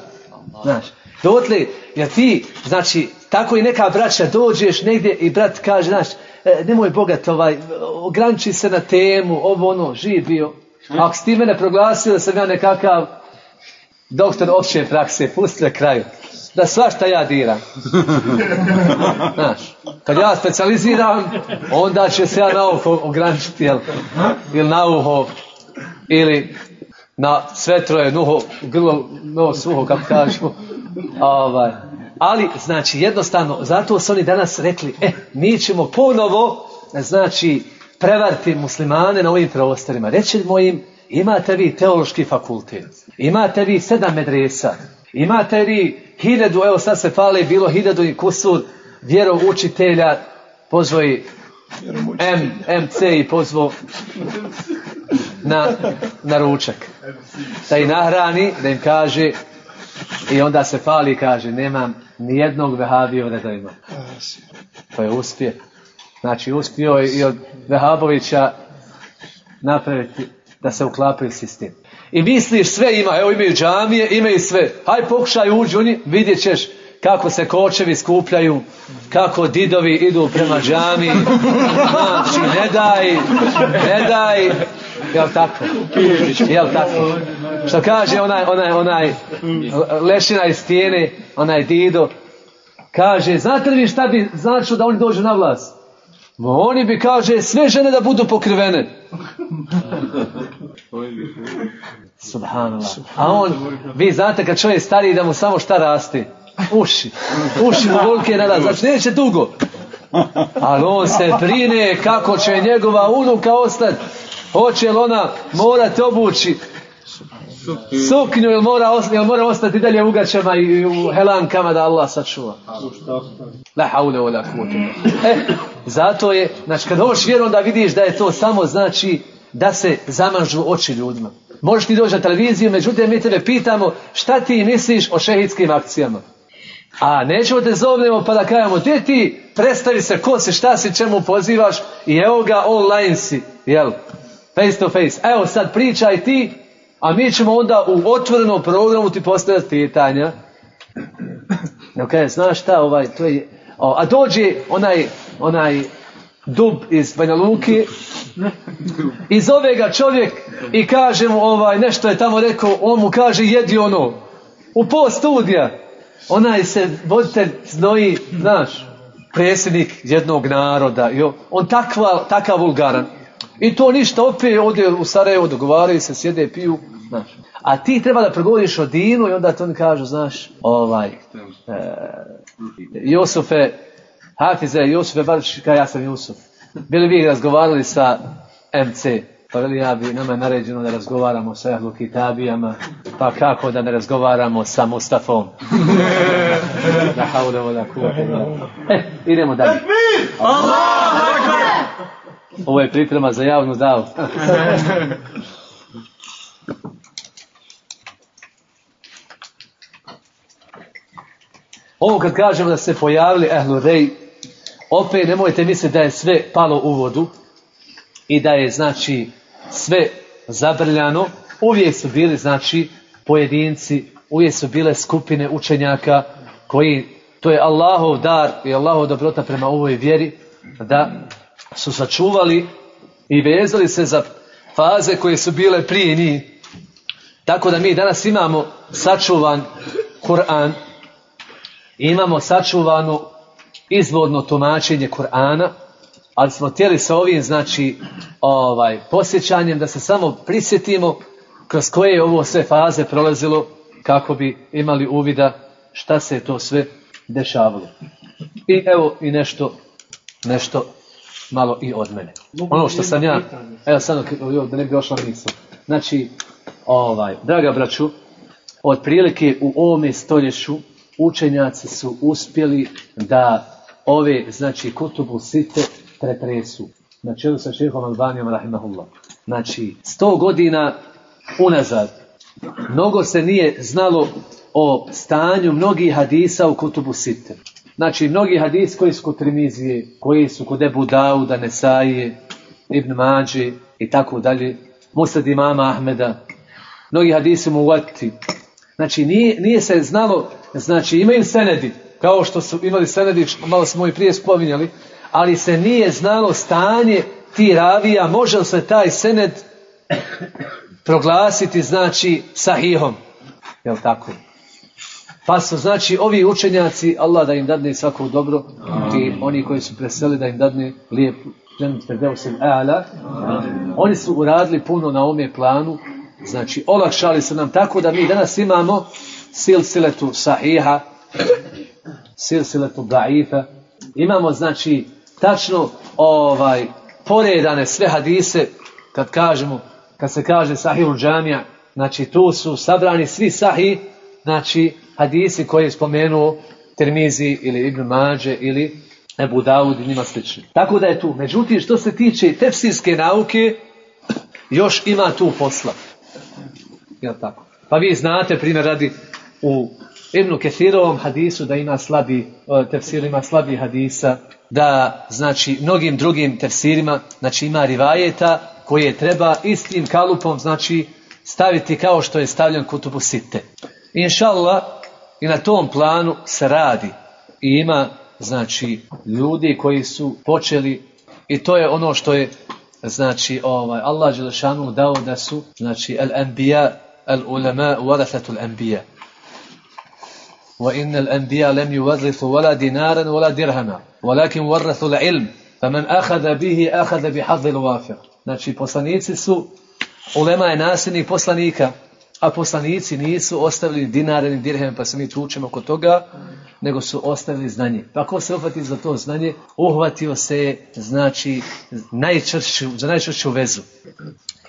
Znaš, dotle, jer ti, znači, tako i neka braća dođeš negdje i brat kaže, znaš, e, nemoj bogat ovaj, ograniči se na temu, ovo ono, živ bio. A ako si ti mene proglasio da sam ja nekakav doktor opće prakse, pusti na kraju. Da svašta ja diram. Znaš, kad ja specializiram, onda će se ja na oko ograničiti, jel? Ili na uho, ili na sve troje nuho, grlo, no suho, kako kažemo. Ovaj. Ali, znači, jednostavno, zato su oni danas rekli, e, mi ćemo ponovo, znači, prevariti muslimane na ovim prostorima. Rećemo im, imate vi teološki fakultet, imate vi sedam medresa, imate vi hiljadu, evo sad se fali, bilo hiljadu i kusur vjeroučitelja, pozvoji M, MC i pozvo na, na ručak. Da i nahrani, da im kaže i onda se fali i kaže nemam ni jednog vehabija u redovima. To je uspjeh. Znači uspio je i od Vehabovića napraviti da se uklapaju sistem. I misliš sve ima, evo imaju džamije, imaju sve. Haj pokušaj uđi u njih, vidjet ćeš kako se kočevi skupljaju, kako didovi idu prema džami, znači ne daj, ne daj, jel tako? Jel tako? Što kaže onaj, onaj, onaj lešina iz stijene, onaj dido, kaže, znate li vi šta bi značilo da oni dođu na vlast? Ma oni bi, kaže, sve žene da budu pokrivene. Subhanallah. A on, vi znate kad čovjek stariji da mu samo šta raste? Uši. Uši mu volke nada, znači neće dugo. Ali on se brine kako će njegova unuka ostati. Hoće li ona morati obući suknju ili mora, jel mora ostati dalje u gaćama i u helankama da Allah sačuva. La haule wa la E, zato je, znači kad hoćeš vjeru onda vidiš da je to samo znači da se zamažu oči ljudima. Možeš ti doći na televiziju, međutim mi tebe pitamo šta ti misliš o šehidskim akcijama. A nećemo te zovnemo pa da kažemo gdje ti predstavi se ko si, šta si, čemu pozivaš i evo ga online si, jel? Face to face. Evo sad pričaj ti, a mi ćemo onda u otvorenom programu ti postavljati pitanja. Ok, znaš šta, ovaj, to je, o, a dođe onaj, onaj dub iz Banja Luki i zove ga čovjek i kaže mu ovaj, nešto je tamo rekao, on mu kaže jedi ono, u pol studija, onaj se voditelj znoji, znaš, predsjednik jednog naroda, jo, on takva, takav vulgaran. I to ništa, opet ovdje u Sarajevo dogovaraju se, sjede, piju, znaš. A ti treba da progovoriš o dinu i onda to oni kažu, znaš, ovaj, e, Josufe, Hafize, Josufe, baš kao ja sam Jusuf. Bili vi razgovarali sa MC, pa veli ja bi, nama je naređeno da razgovaramo sa Ahlu Kitabijama, pa kako da ne razgovaramo sa Mustafom? da haule vola E, idemo dalje. Ovo je priprema za javnu davu. Ovo kad kažemo da se pojavili ehlu rej, opet nemojte misliti da je sve palo u vodu i da je znači sve zabrljano. Uvijek su bili znači pojedinci, uvijek su bile skupine učenjaka koji, to je Allahov dar i Allahov dobrota prema ovoj vjeri, da su sačuvali i vezali se za faze koje su bile prije njih. Tako da mi danas imamo sačuvan Kur'an, imamo sačuvano izvodno tumačenje Kur'ana, ali smo htjeli sa ovim, znači, ovaj, posjećanjem da se samo prisjetimo kroz koje je ovo sve faze prolazilo kako bi imali uvida šta se je to sve dešavalo. I evo i nešto, nešto malo i od mene. Ono što sam ja, evo sad da ne bi došla misla. Znači, ovaj, draga braću, otprilike u ovome stoljeću učenjaci su uspjeli da ove, znači, kutubu site pretresu. Na čelu sa šehom Albanijom, rahimahullah. Znači, sto godina unazad, mnogo se nije znalo o stanju mnogih hadisa u kutubu site. Znači, mnogi hadis koji su kod Trimizije, koji su kod Ebu Dauda, Nesaije, Ibn Mađe i tako dalje, Musad imama Ahmeda, mnogi hadisi mu uvati. Znači, nije, nije se znalo, znači imaju senedi, kao što su imali senedi, malo smo i prije spominjali, ali se nije znalo stanje ti ravija, može li se taj sened proglasiti, znači, sahihom. Jel tako? Pa su znači ovi učenjaci, Allah da im dadne svako dobro, i oni koji su preseli da im dadne lijep ala, oni su uradili puno na ovome planu. Znači olakšali su nam tako da mi danas imamo silsiletu sahiha, silsiletu da'ifa, imamo znači tačno ovaj poredane sve hadise kad kažemo, kad se kaže sahihul džamija, znači tu su sabrani svi sahih, znači hadisi koje je spomenuo Termizi ili Ibn Mađe ili Ebu Dawud i njima slični. Tako da je tu. Međutim, što se tiče tefsirske nauke, još ima tu posla. Jel tako? Pa vi znate, primjer radi, u Ibnu Kethirovom hadisu da ima slabi, tefsir ima slabi hadisa, da znači mnogim drugim tefsirima znači ima rivajeta koje treba istim kalupom znači staviti kao što je stavljen kutubu site. Inša Allah, i na tom planu se radi i ima znači ljudi koji su počeli i to je ono što je znači ovaj Allah dželešanu dao da su znači al anbiya al ulama warathatul anbiya وإن الأنبياء لم يورثوا ولا دينارا ولا درهما ولكن ورثوا العلم فمن أخذ به أخذ بحظ الوافر znači poslanici su ulema je nasljednik poslanika a poslanici nisu ostavili dinare ni dirheme, pa se mi tučemo oko toga, nego su ostavili znanje. Pa ko se uhvati za to znanje, uhvatio se, znači, najčršću, za najčršću vezu.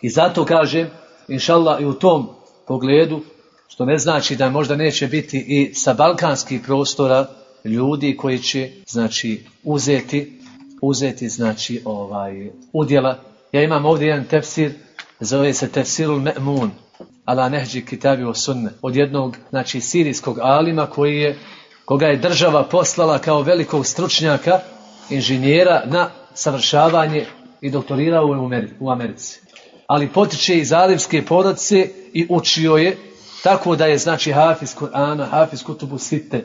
I zato kažem, inšallah, i u tom pogledu, što ne znači da možda neće biti i sa balkanskih prostora ljudi koji će, znači, uzeti, uzeti, znači, ovaj, udjela. Ja imam ovdje jedan tefsir, zove se Tefsirul Me'mun, ala nehđi kitabi o sunne, od jednog, znači, sirijskog alima koji je, koga je država poslala kao velikog stručnjaka, inženjera na savršavanje i doktorirao u, u Americi. Ali potiče iz alimske porodice i učio je tako da je, znači, hafiz Kur'ana, hafiz kutubu site.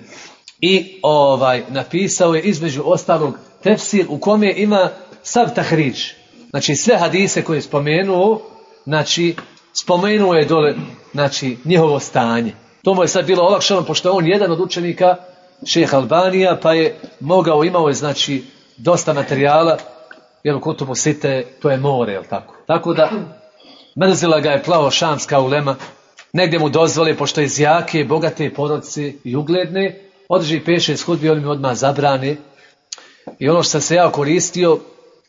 I ovaj napisao je između ostalog tefsir u kome ima sav tahriđ. Znači sve hadise koje je spomenuo, znači spomenuo je dole znači, njihovo stanje. To mu je sad bilo olakšano, pošto je on jedan od učenika šeha Albanija, pa je mogao, imao je znači dosta materijala, jer u Kutubu Site to je more, jel tako? Tako da, mrzila ga je plavo šamska ulema, negdje mu dozvole, pošto iz jake, bogate porodice i ugledne, održi peše hudbi, on mi odmah zabrane. I ono što sam se ja koristio,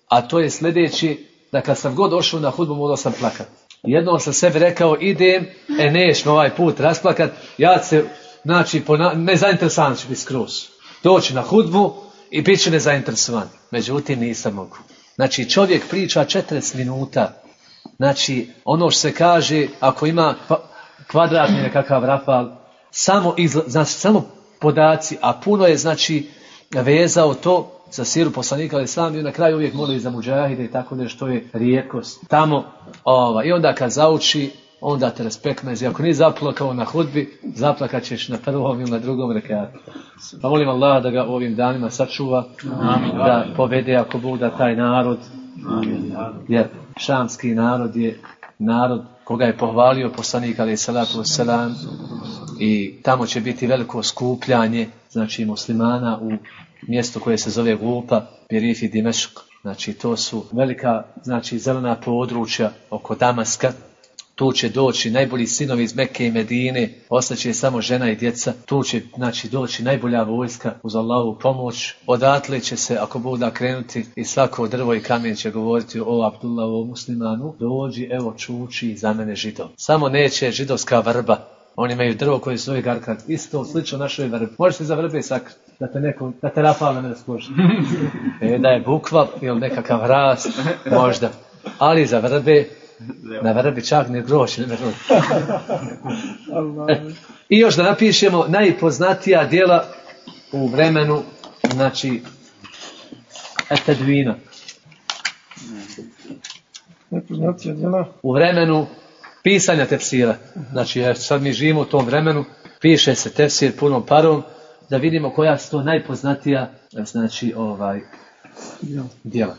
a to je sljedeći, da kad sam god došao na hudbu, morao sam plakati. Jednom sam sebi rekao, idem, e nećemo ovaj put rasplakat, ja se, znači, nezainteresovan ću biti skroz. Doći na hudbu i bit ću nezainteresovan. Međutim, nisam mogu. Znači, čovjek priča 40 minuta. Znači, ono što se kaže, ako ima pa, kvadratni nekakav rafal, samo, izla, znači, samo podaci, a puno je, znači, vezao to za siru poslanika ali sam i na kraju uvijek moli za muđahide i tako nešto je rijekost. Tamo, ova, i onda kad zauči, onda te respektmezi. Ako nije zaplakao na hudbi, zaplakat ćeš na prvom ili na drugom rekatu. Pa molim Allah da ga ovim danima sačuva, da povede ako bude taj narod, jer šamski narod je narod koga je pohvalio poslanik ali salatu wasalam i tamo će biti veliko skupljanje znači muslimana u mjesto koje se zove Gupa, Birifi Dimešk. Znači to su velika, znači zelena područja oko Damaska. Tu će doći najbolji sinovi iz Mekke i Medine, ostaće samo žena i djeca. Tu će znači, doći najbolja vojska uz Allahovu pomoć. Odatle će se, ako bude krenuti, i svako drvo i kamen će govoriti o Abdullahovu muslimanu. Dođi, evo čuči za mene židov. Samo neće židovska vrba. Oni imaju drvo koje se zove garkat. Isto, slično našoj vrbi. Možeš se za vrbe sakriti da te neko, da te rafal ne skoči. E, da je bukva ili nekakav rast, možda. Ali za vrbe, na vrbi čak ne groši, ne e, I još da napišemo najpoznatija dijela u vremenu, znači, etedvina. Najpoznatija dijela? U vremenu pisanja tefsira. Znači, jer sad mi živimo u tom vremenu, piše se tefsir punom parom, da vidimo koja su to najpoznatija znači ovaj djela.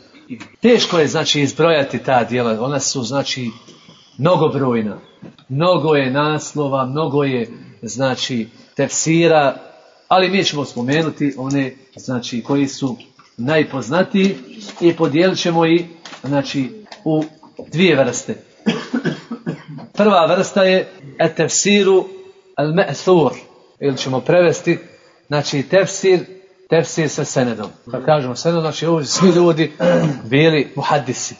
Teško je znači izbrojati ta djela, ona su znači mnogobrojna. Mnogo je naslova, mnogo je znači tefsira, ali mi ćemo spomenuti one znači koji su najpoznatiji i podijelit ćemo ih znači u dvije vrste. Prva vrsta je etefsiru al-me'thur, ili ćemo prevesti, znači tefsir, tefsir sa senedom. Kad kažemo senedom, znači svi ljudi bili muhaddisi.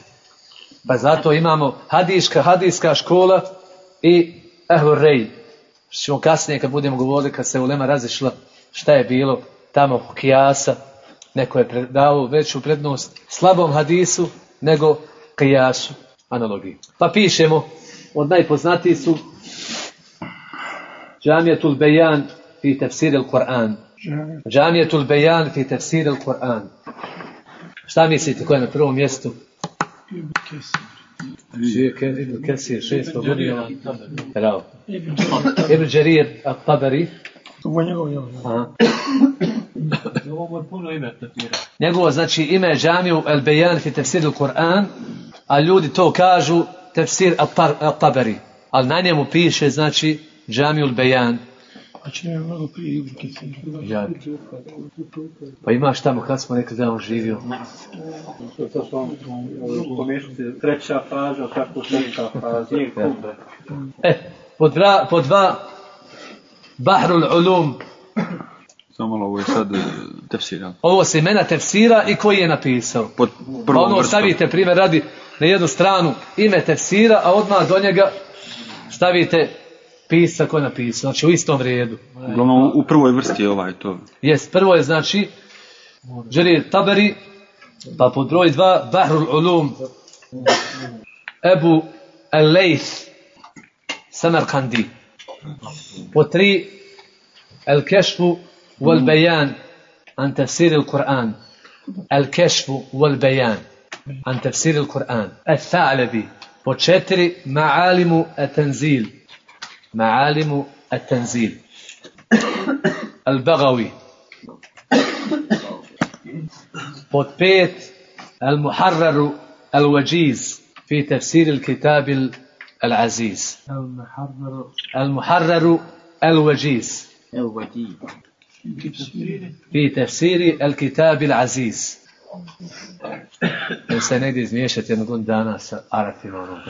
Pa zato imamo hadiška, hadijska škola i ehlur rej. Što ćemo kasnije kad budemo govorili, kad se ulema razišla šta je bilo tamo kijasa, neko je dao veću prednost slabom hadisu nego kijasu, analogiji. Pa pišemo, od najpoznatiji su Džamijetul Bejan fi tefsir il-Quran. Džamijetul Bejan fi tefsir il-Quran. Šta mislite, ko je na prvom mjestu? Ibn Kesir, šesto godina. Bravo. Ibn Đarir al-Tabari. Ovo je njegov ime. Ovo je puno ime. Njegovo znači ime je džamiju El Bejan fi tefsir il-Quran, a ljudi to kažu tefsir al-Tabari. Ali na njemu piše znači džamiju El Bejan. Ja. Pa imaš tamo kad smo rekli da on živio. Treća faza, kako treća faza, nije kumbe. E, pod dva, pod dva Bahrul Ulum, Samo malo, ovo je sad e, tefsir, jel? ovo se imena tefsira i koji je napisao. Pod Pa prvom ono vrstom. stavite primjer radi na jednu stranu ime tefsira, a odmah do njega stavite pisa ko je napisao, znači u istom redu. Uglavnom, u- prvoj vrsti je ovaj to. Jest, prvo je znači Đerir Taberi, pa pod broj dva Bahrul Ulum, Ebu Al-Lejth, Samarkandi. Pod tri El-Kešfu wal-Bejan, an tafsir il-Kur'an. El-Kešfu wal-Bejan, an عن تفسير القرآن. الثعلبي بوتشتري معالم التنزيل. معالم التنزيل. البغوي. بوتبيت المحرر الوجيز في تفسير الكتاب العزيز. المحرر. المحرر الوجيز. الوجيز. في تفسير الكتاب العزيز. Se negdje izmiješati jednog dana sa Arapima, ono,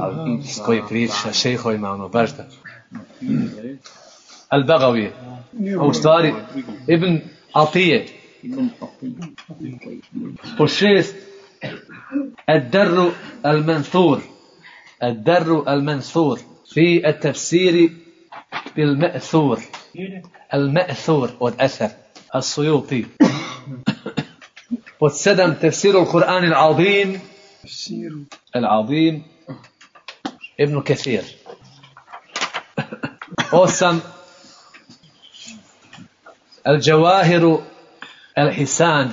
ali s koji priča, šejhovima, ono, baš da. Al-Bagawi, u stvari, Ibn Atije, po šest, الدر المنثور الدر المنثور في التفسير بالمأثور المأثور والأثر السيوطي والسدم تفسير القرآن العظيم. العظيم. ابن كثير. أوسم. الجواهر الحسان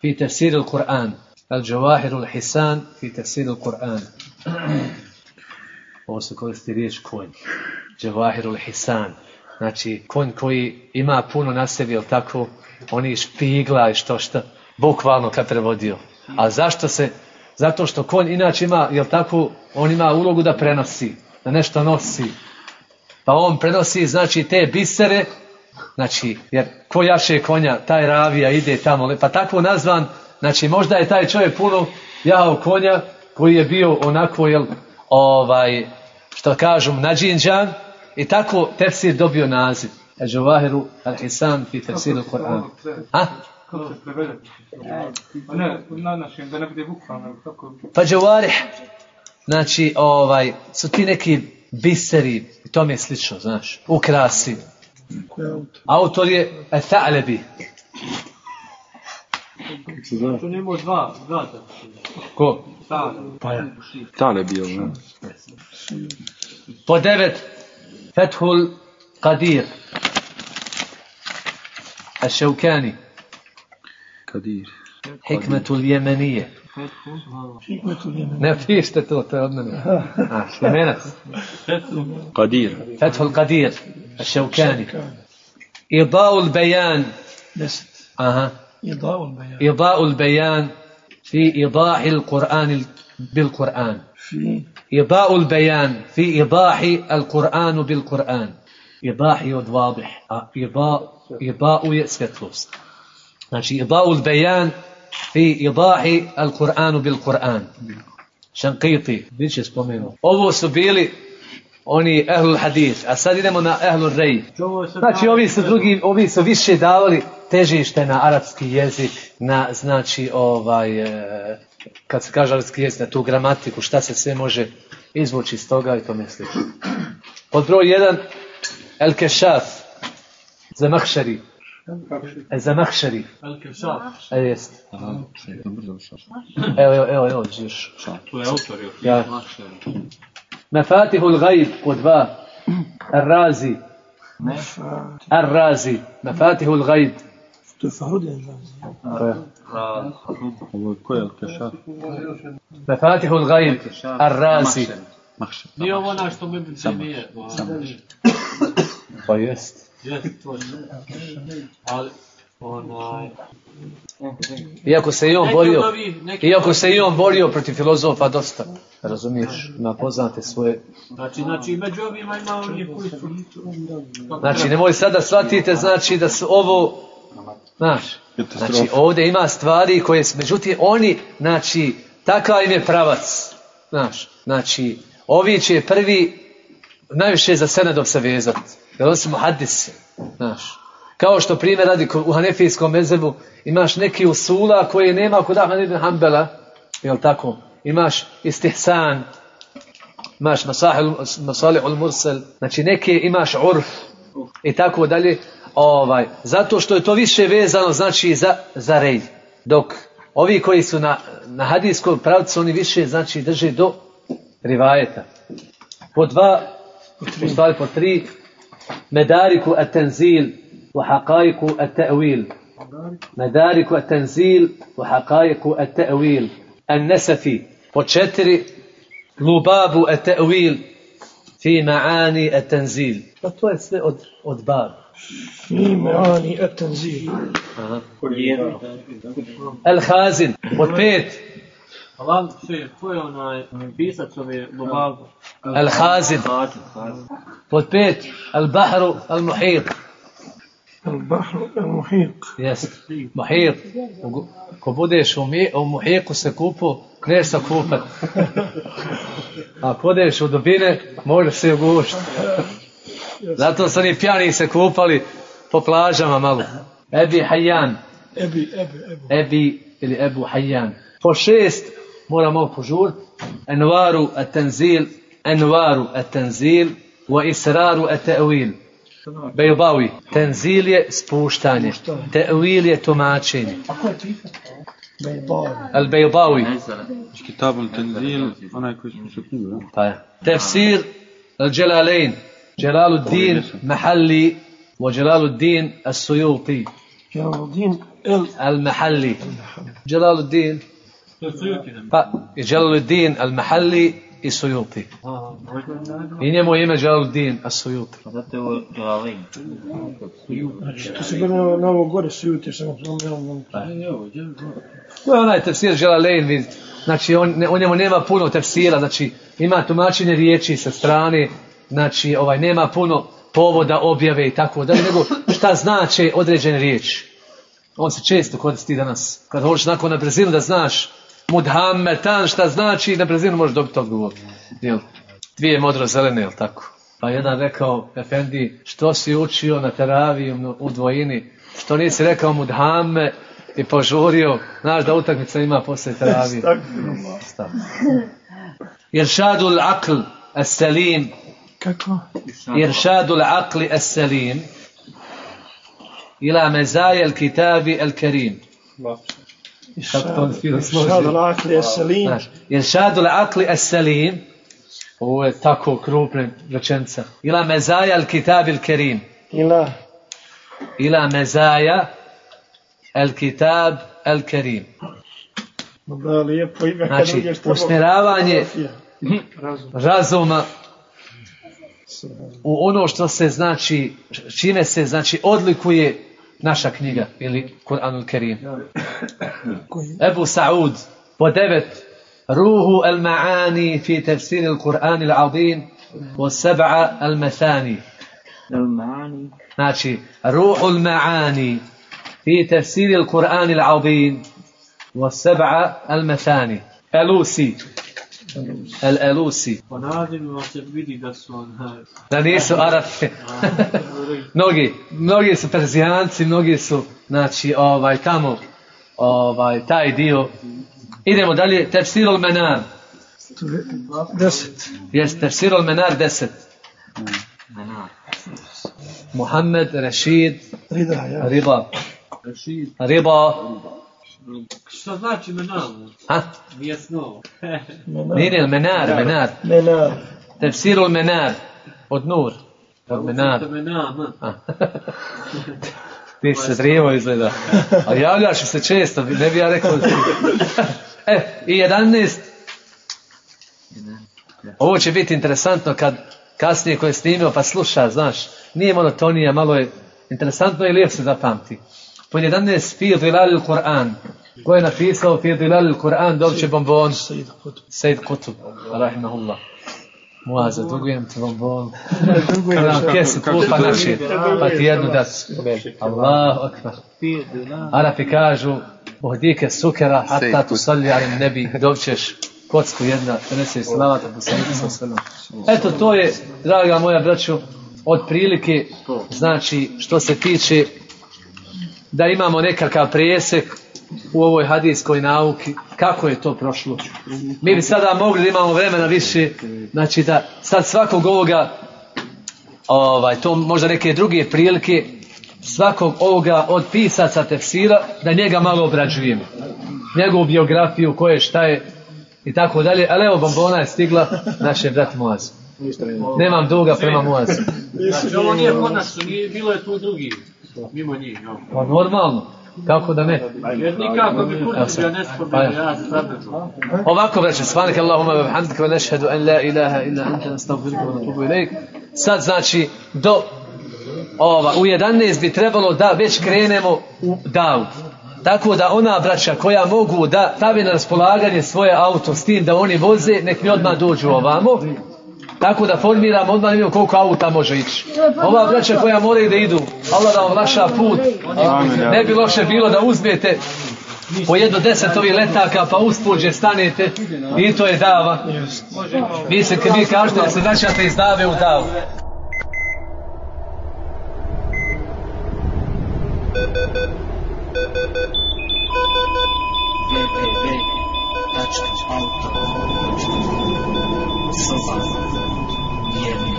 في تفسير القرآن. الجواهر الحسان في تفسير القرآن. Ovo se koristi riječ konj. Džavahirul Hisan. Znači, konj koji ima puno na sebi, jel tako, oni špigla i što šta, bukvalno kad prevodio. A zašto se, zato što konj inače ima, jel tako, on ima ulogu da prenosi, da nešto nosi. Pa on prenosi, znači, te bisere, znači, jer ko jaše konja, taj ravija ide tamo, pa tako nazvan, znači, možda je taj čovjek puno jao konja, koji je bio onako, jel, ovaj, što kažu, nađinđan, i tako tefsir dobio naziv. Eđuvahiru al-Hisan fi tefsiru Kur'an kako se prevede? Ne, na našem, da ne bude bukvalno. Kako... Pa džavarih, znači, ovaj, su ti neki biseri, to mi je slično, znaš, ukrasi. Autor je Tha'lebi. To njemu dva, dva da. Ko? Pa Tha'lebi, jel ne? Po devet, Fethul Qadir. Al-Shawkani. Kadir. حكمة اليمنية. A, Šlemenac. Kadir. فتح القدير الشوكاني إضاء البيان أها إضاء البيان إضاء البيان في إيضاح القرآن ال- بالقرآن في إضاء البيان في إيضاح القرآن بالقرآن إيضاح يود واضح آه، إضاء إضاء يسكتلوس Znači, idaul bejan fi idahi al Kur'anu bil Quran. Šankiti, bit će spomenuo. Ovo su bili oni ehlul hadith, a sad idemo na ehlul rej. Znači, ovi su, drugi, ovi su više davali težište na arapski jezik, na, znači, ovaj, e, kad se kaže arapski jezik, na tu gramatiku, šta se sve može izvući iz toga i to slično. Pod broj jedan, El Kešaf, za Mahšari. Zamahšari. El Kešaf. E, jest. Evo, evo, evo, evo, još. To je autor, jel? Ja. Mafatihul Gajb, pod dva. Ar-Razi. Ar-Razi. Mafatihul Gajb. To je Farudi Razi. Ovo je ko je Al-Kešaf? Mafatihul Gajb. Ar-Razi. Nije ovo ona što mi bi nije. Pa jest. Jeste, to je. Ali, onaj... Iako se i on borio, iako se i on borio protiv filozofa dosta. Razumiješ? Ima poznate svoje... Znači, znači, među ovima ima onih koji su... Znači, nemoj sad da shvatite, znači da su ovo... Znaš, znači ovdje ima stvari koje, su- međutim, oni, znači, takav im je pravac. Znaš, znači, ovi će prvi najviše za senedom se vezati. Jer oni su muhaddisi, znaš. Kao što primjer radi u Hanefijskom mezebu, imaš neki usula koje nema kod Ahmed ibn Hanbala, jel tako? Imaš istihsan, imaš masahil- masalihul mursal, znači neke imaš urf i tako dalje. Ovaj, zato što je to više vezano znači za, za rej. Dok ovi koji su na, na hadijskom pravcu, oni više znači drže do rivajeta. Po dva, u stvari po tri, at-tenzil wa haqaiku at-ta'wil. مدارك التنزيل وحقائق التأويل. النسفي وتشتري لباب التأويل في معاني التنزيل. To je sve od, od bab. في معاني التنزيل الخازن od Halal šef, ko je onaj pisac ove Lubavbe? Al-Hazid. Pod pet, Al-Bahru, Al-Muhir. Al-Bahru, Al-Muhir. Yes. Muhir. Ko budeš u, mi, u Muhiku se kupu, kneš Kupa. kupat. A podeš u dubine, možeš se ugušiti. Zato su ni pjani se kupali po plažama malo. Ebi Hayyan. Ebi, Ebi, Ebu. Ebi ili Ebu Hayyan. Po šest, مرمى فجور أنوار التنزيل أنوار التنزيل وإسرار التأويل Bejbawi, tenzil je spuštanje, te'wil je tumačenje. El Bejbawi. Kitab al tenzil, onaj koji smo se knjigu. Pa je. Tefsir al Jalalain, Jalaluddin Mahalli, wa Jalaluddin al Suyuti. Jalaluddin al Mahalli. Jalaluddin Pa, i Jalaluddin al-Mahalli i Sujuti. I njemu ime Jalaluddin al-Sujuti. Pa zato je ovo Dželalin. Znači, to se gledamo na ovo gore Sujuti, To je onaj tefsir Dželalin, vidite. Znači, on, njemu nema puno tefsira, znači, ima tumačenje riječi sa strane, znači, ovaj, nema puno povoda, objave i tako dalje, nego šta znači određen riječ? On se često koristi danas. Kad hoćeš nakon na brzinu da znaš mudhametan, šta znači, na brzinu možeš dobiti odgovor. Jel? Dvije modro-zelene, jel tako? Pa jedan rekao, Efendi, što si učio na teraviju u dvojini? Što nisi rekao mudhame i požurio? Znaš da utakmica ima poslije teravije. Iršadul akl, as-salim. Kako? Iršadul akli as-salim. Ila mezajel kitabi el-kerim. Jer on akli eselim. Iršadul. Ovo je tako krupna rečenca. Ila mezaja kitab el-kerim. Ila. Ila mezaja al kitab El kerim. Da, lijepo ime znači, usmjeravanje razuma u ono što se znači, čime se znači odlikuje naša knjiga ili Kur'anul Kerim. Ebu Sa'ud, po devet, ruhu al-ma'ani fi tafsir al-Qur'an al-azim wa sab'a al-mathani. Al-Ma'ani. Znači, ruhu al-ma'ani fi tafsir al-Qur'an al-azim wa sab'a al-mathani. Elusi, El Elusi. Po nazivima se vidi da su onaj... Da nisu Arapi. mnogi, mnogi su Perzijanci, mnogi su, znači, ovaj, tamo, ovaj, taj dio. Idemo dalje, Tefsirul Menar. Deset. Jes, Tefsirul Menar 10. Muhammed Rashid Rida, ja. Rida. Rashid. Rida. Šta znači menam? Ha? Nije snovo. Nije, Menar, Menar. Menar. Tefsirul Menar. Od Nur. Od Menar. Menam. Ti si se zrijevo izgleda. A javljaš se često, ne bi ja rekao. E, i 11. Ovo će biti interesantno kad kasnije ko je snimio pa sluša, znaš. Nije monotonija, malo je interesantno i lijep se zapamti. Pod 11. Fi Dilalil Kur'an. Ko je napisao Fi Dilalil Kur'an, dobit bombon. Sejid Kutub, rahimahullah. Muaza, dugujem ti bombon. Nam kesu pupa naši, pa ti jednu da Allahu akbar. Arapi kažu, uhdike sukera, hatta tu salli alim nebi, dobit ćeš kocku jedna, prenese slavata, poslanika sa. Eto, to je, draga moja braćo, od prilike, znači, što se tiče da imamo nekakav presek u ovoj hadijskoj nauki, kako je to prošlo. Mi bi sada mogli da imamo vremena više, znači da sad svakog ovoga, ovaj, to možda neke druge prilike, svakog ovoga od pisaca tefsira, da njega malo obrađujemo. Njegovu biografiju, ko je, šta je, i tako dalje. Ali evo, bombona je stigla, naš je brat Moaz. Nemam duga prema Moazu. Znači, ovo nije konačno, nije, bilo je tu drugi. Mimo njih, no. Pa normalno. Kako da ne? Jer nikako bi ja. Ovako braće, svanak Allahumma wa bihamdika wa nashhadu an la ilaha illa anta nastaghfiruka wa natubu ilaik. Sad znači do ova u 11 bi trebalo da već krenemo u davu. Tako da ona braća koja mogu da stavi na raspolaganje svoje auto s tim da oni voze, nek mi odmah dođu ovamo tako da formiramo odmah imamo koliko auta može ići. Ova braća koja moraju da idu, Allah da vam laša put, ne bi loše bilo da uzmijete po jedno deset ovih letaka pa uspuđe stanete i to je dava. Vi se kad vi kažete da se vraćate iz dave u davu. www.autosofa.com Canyon.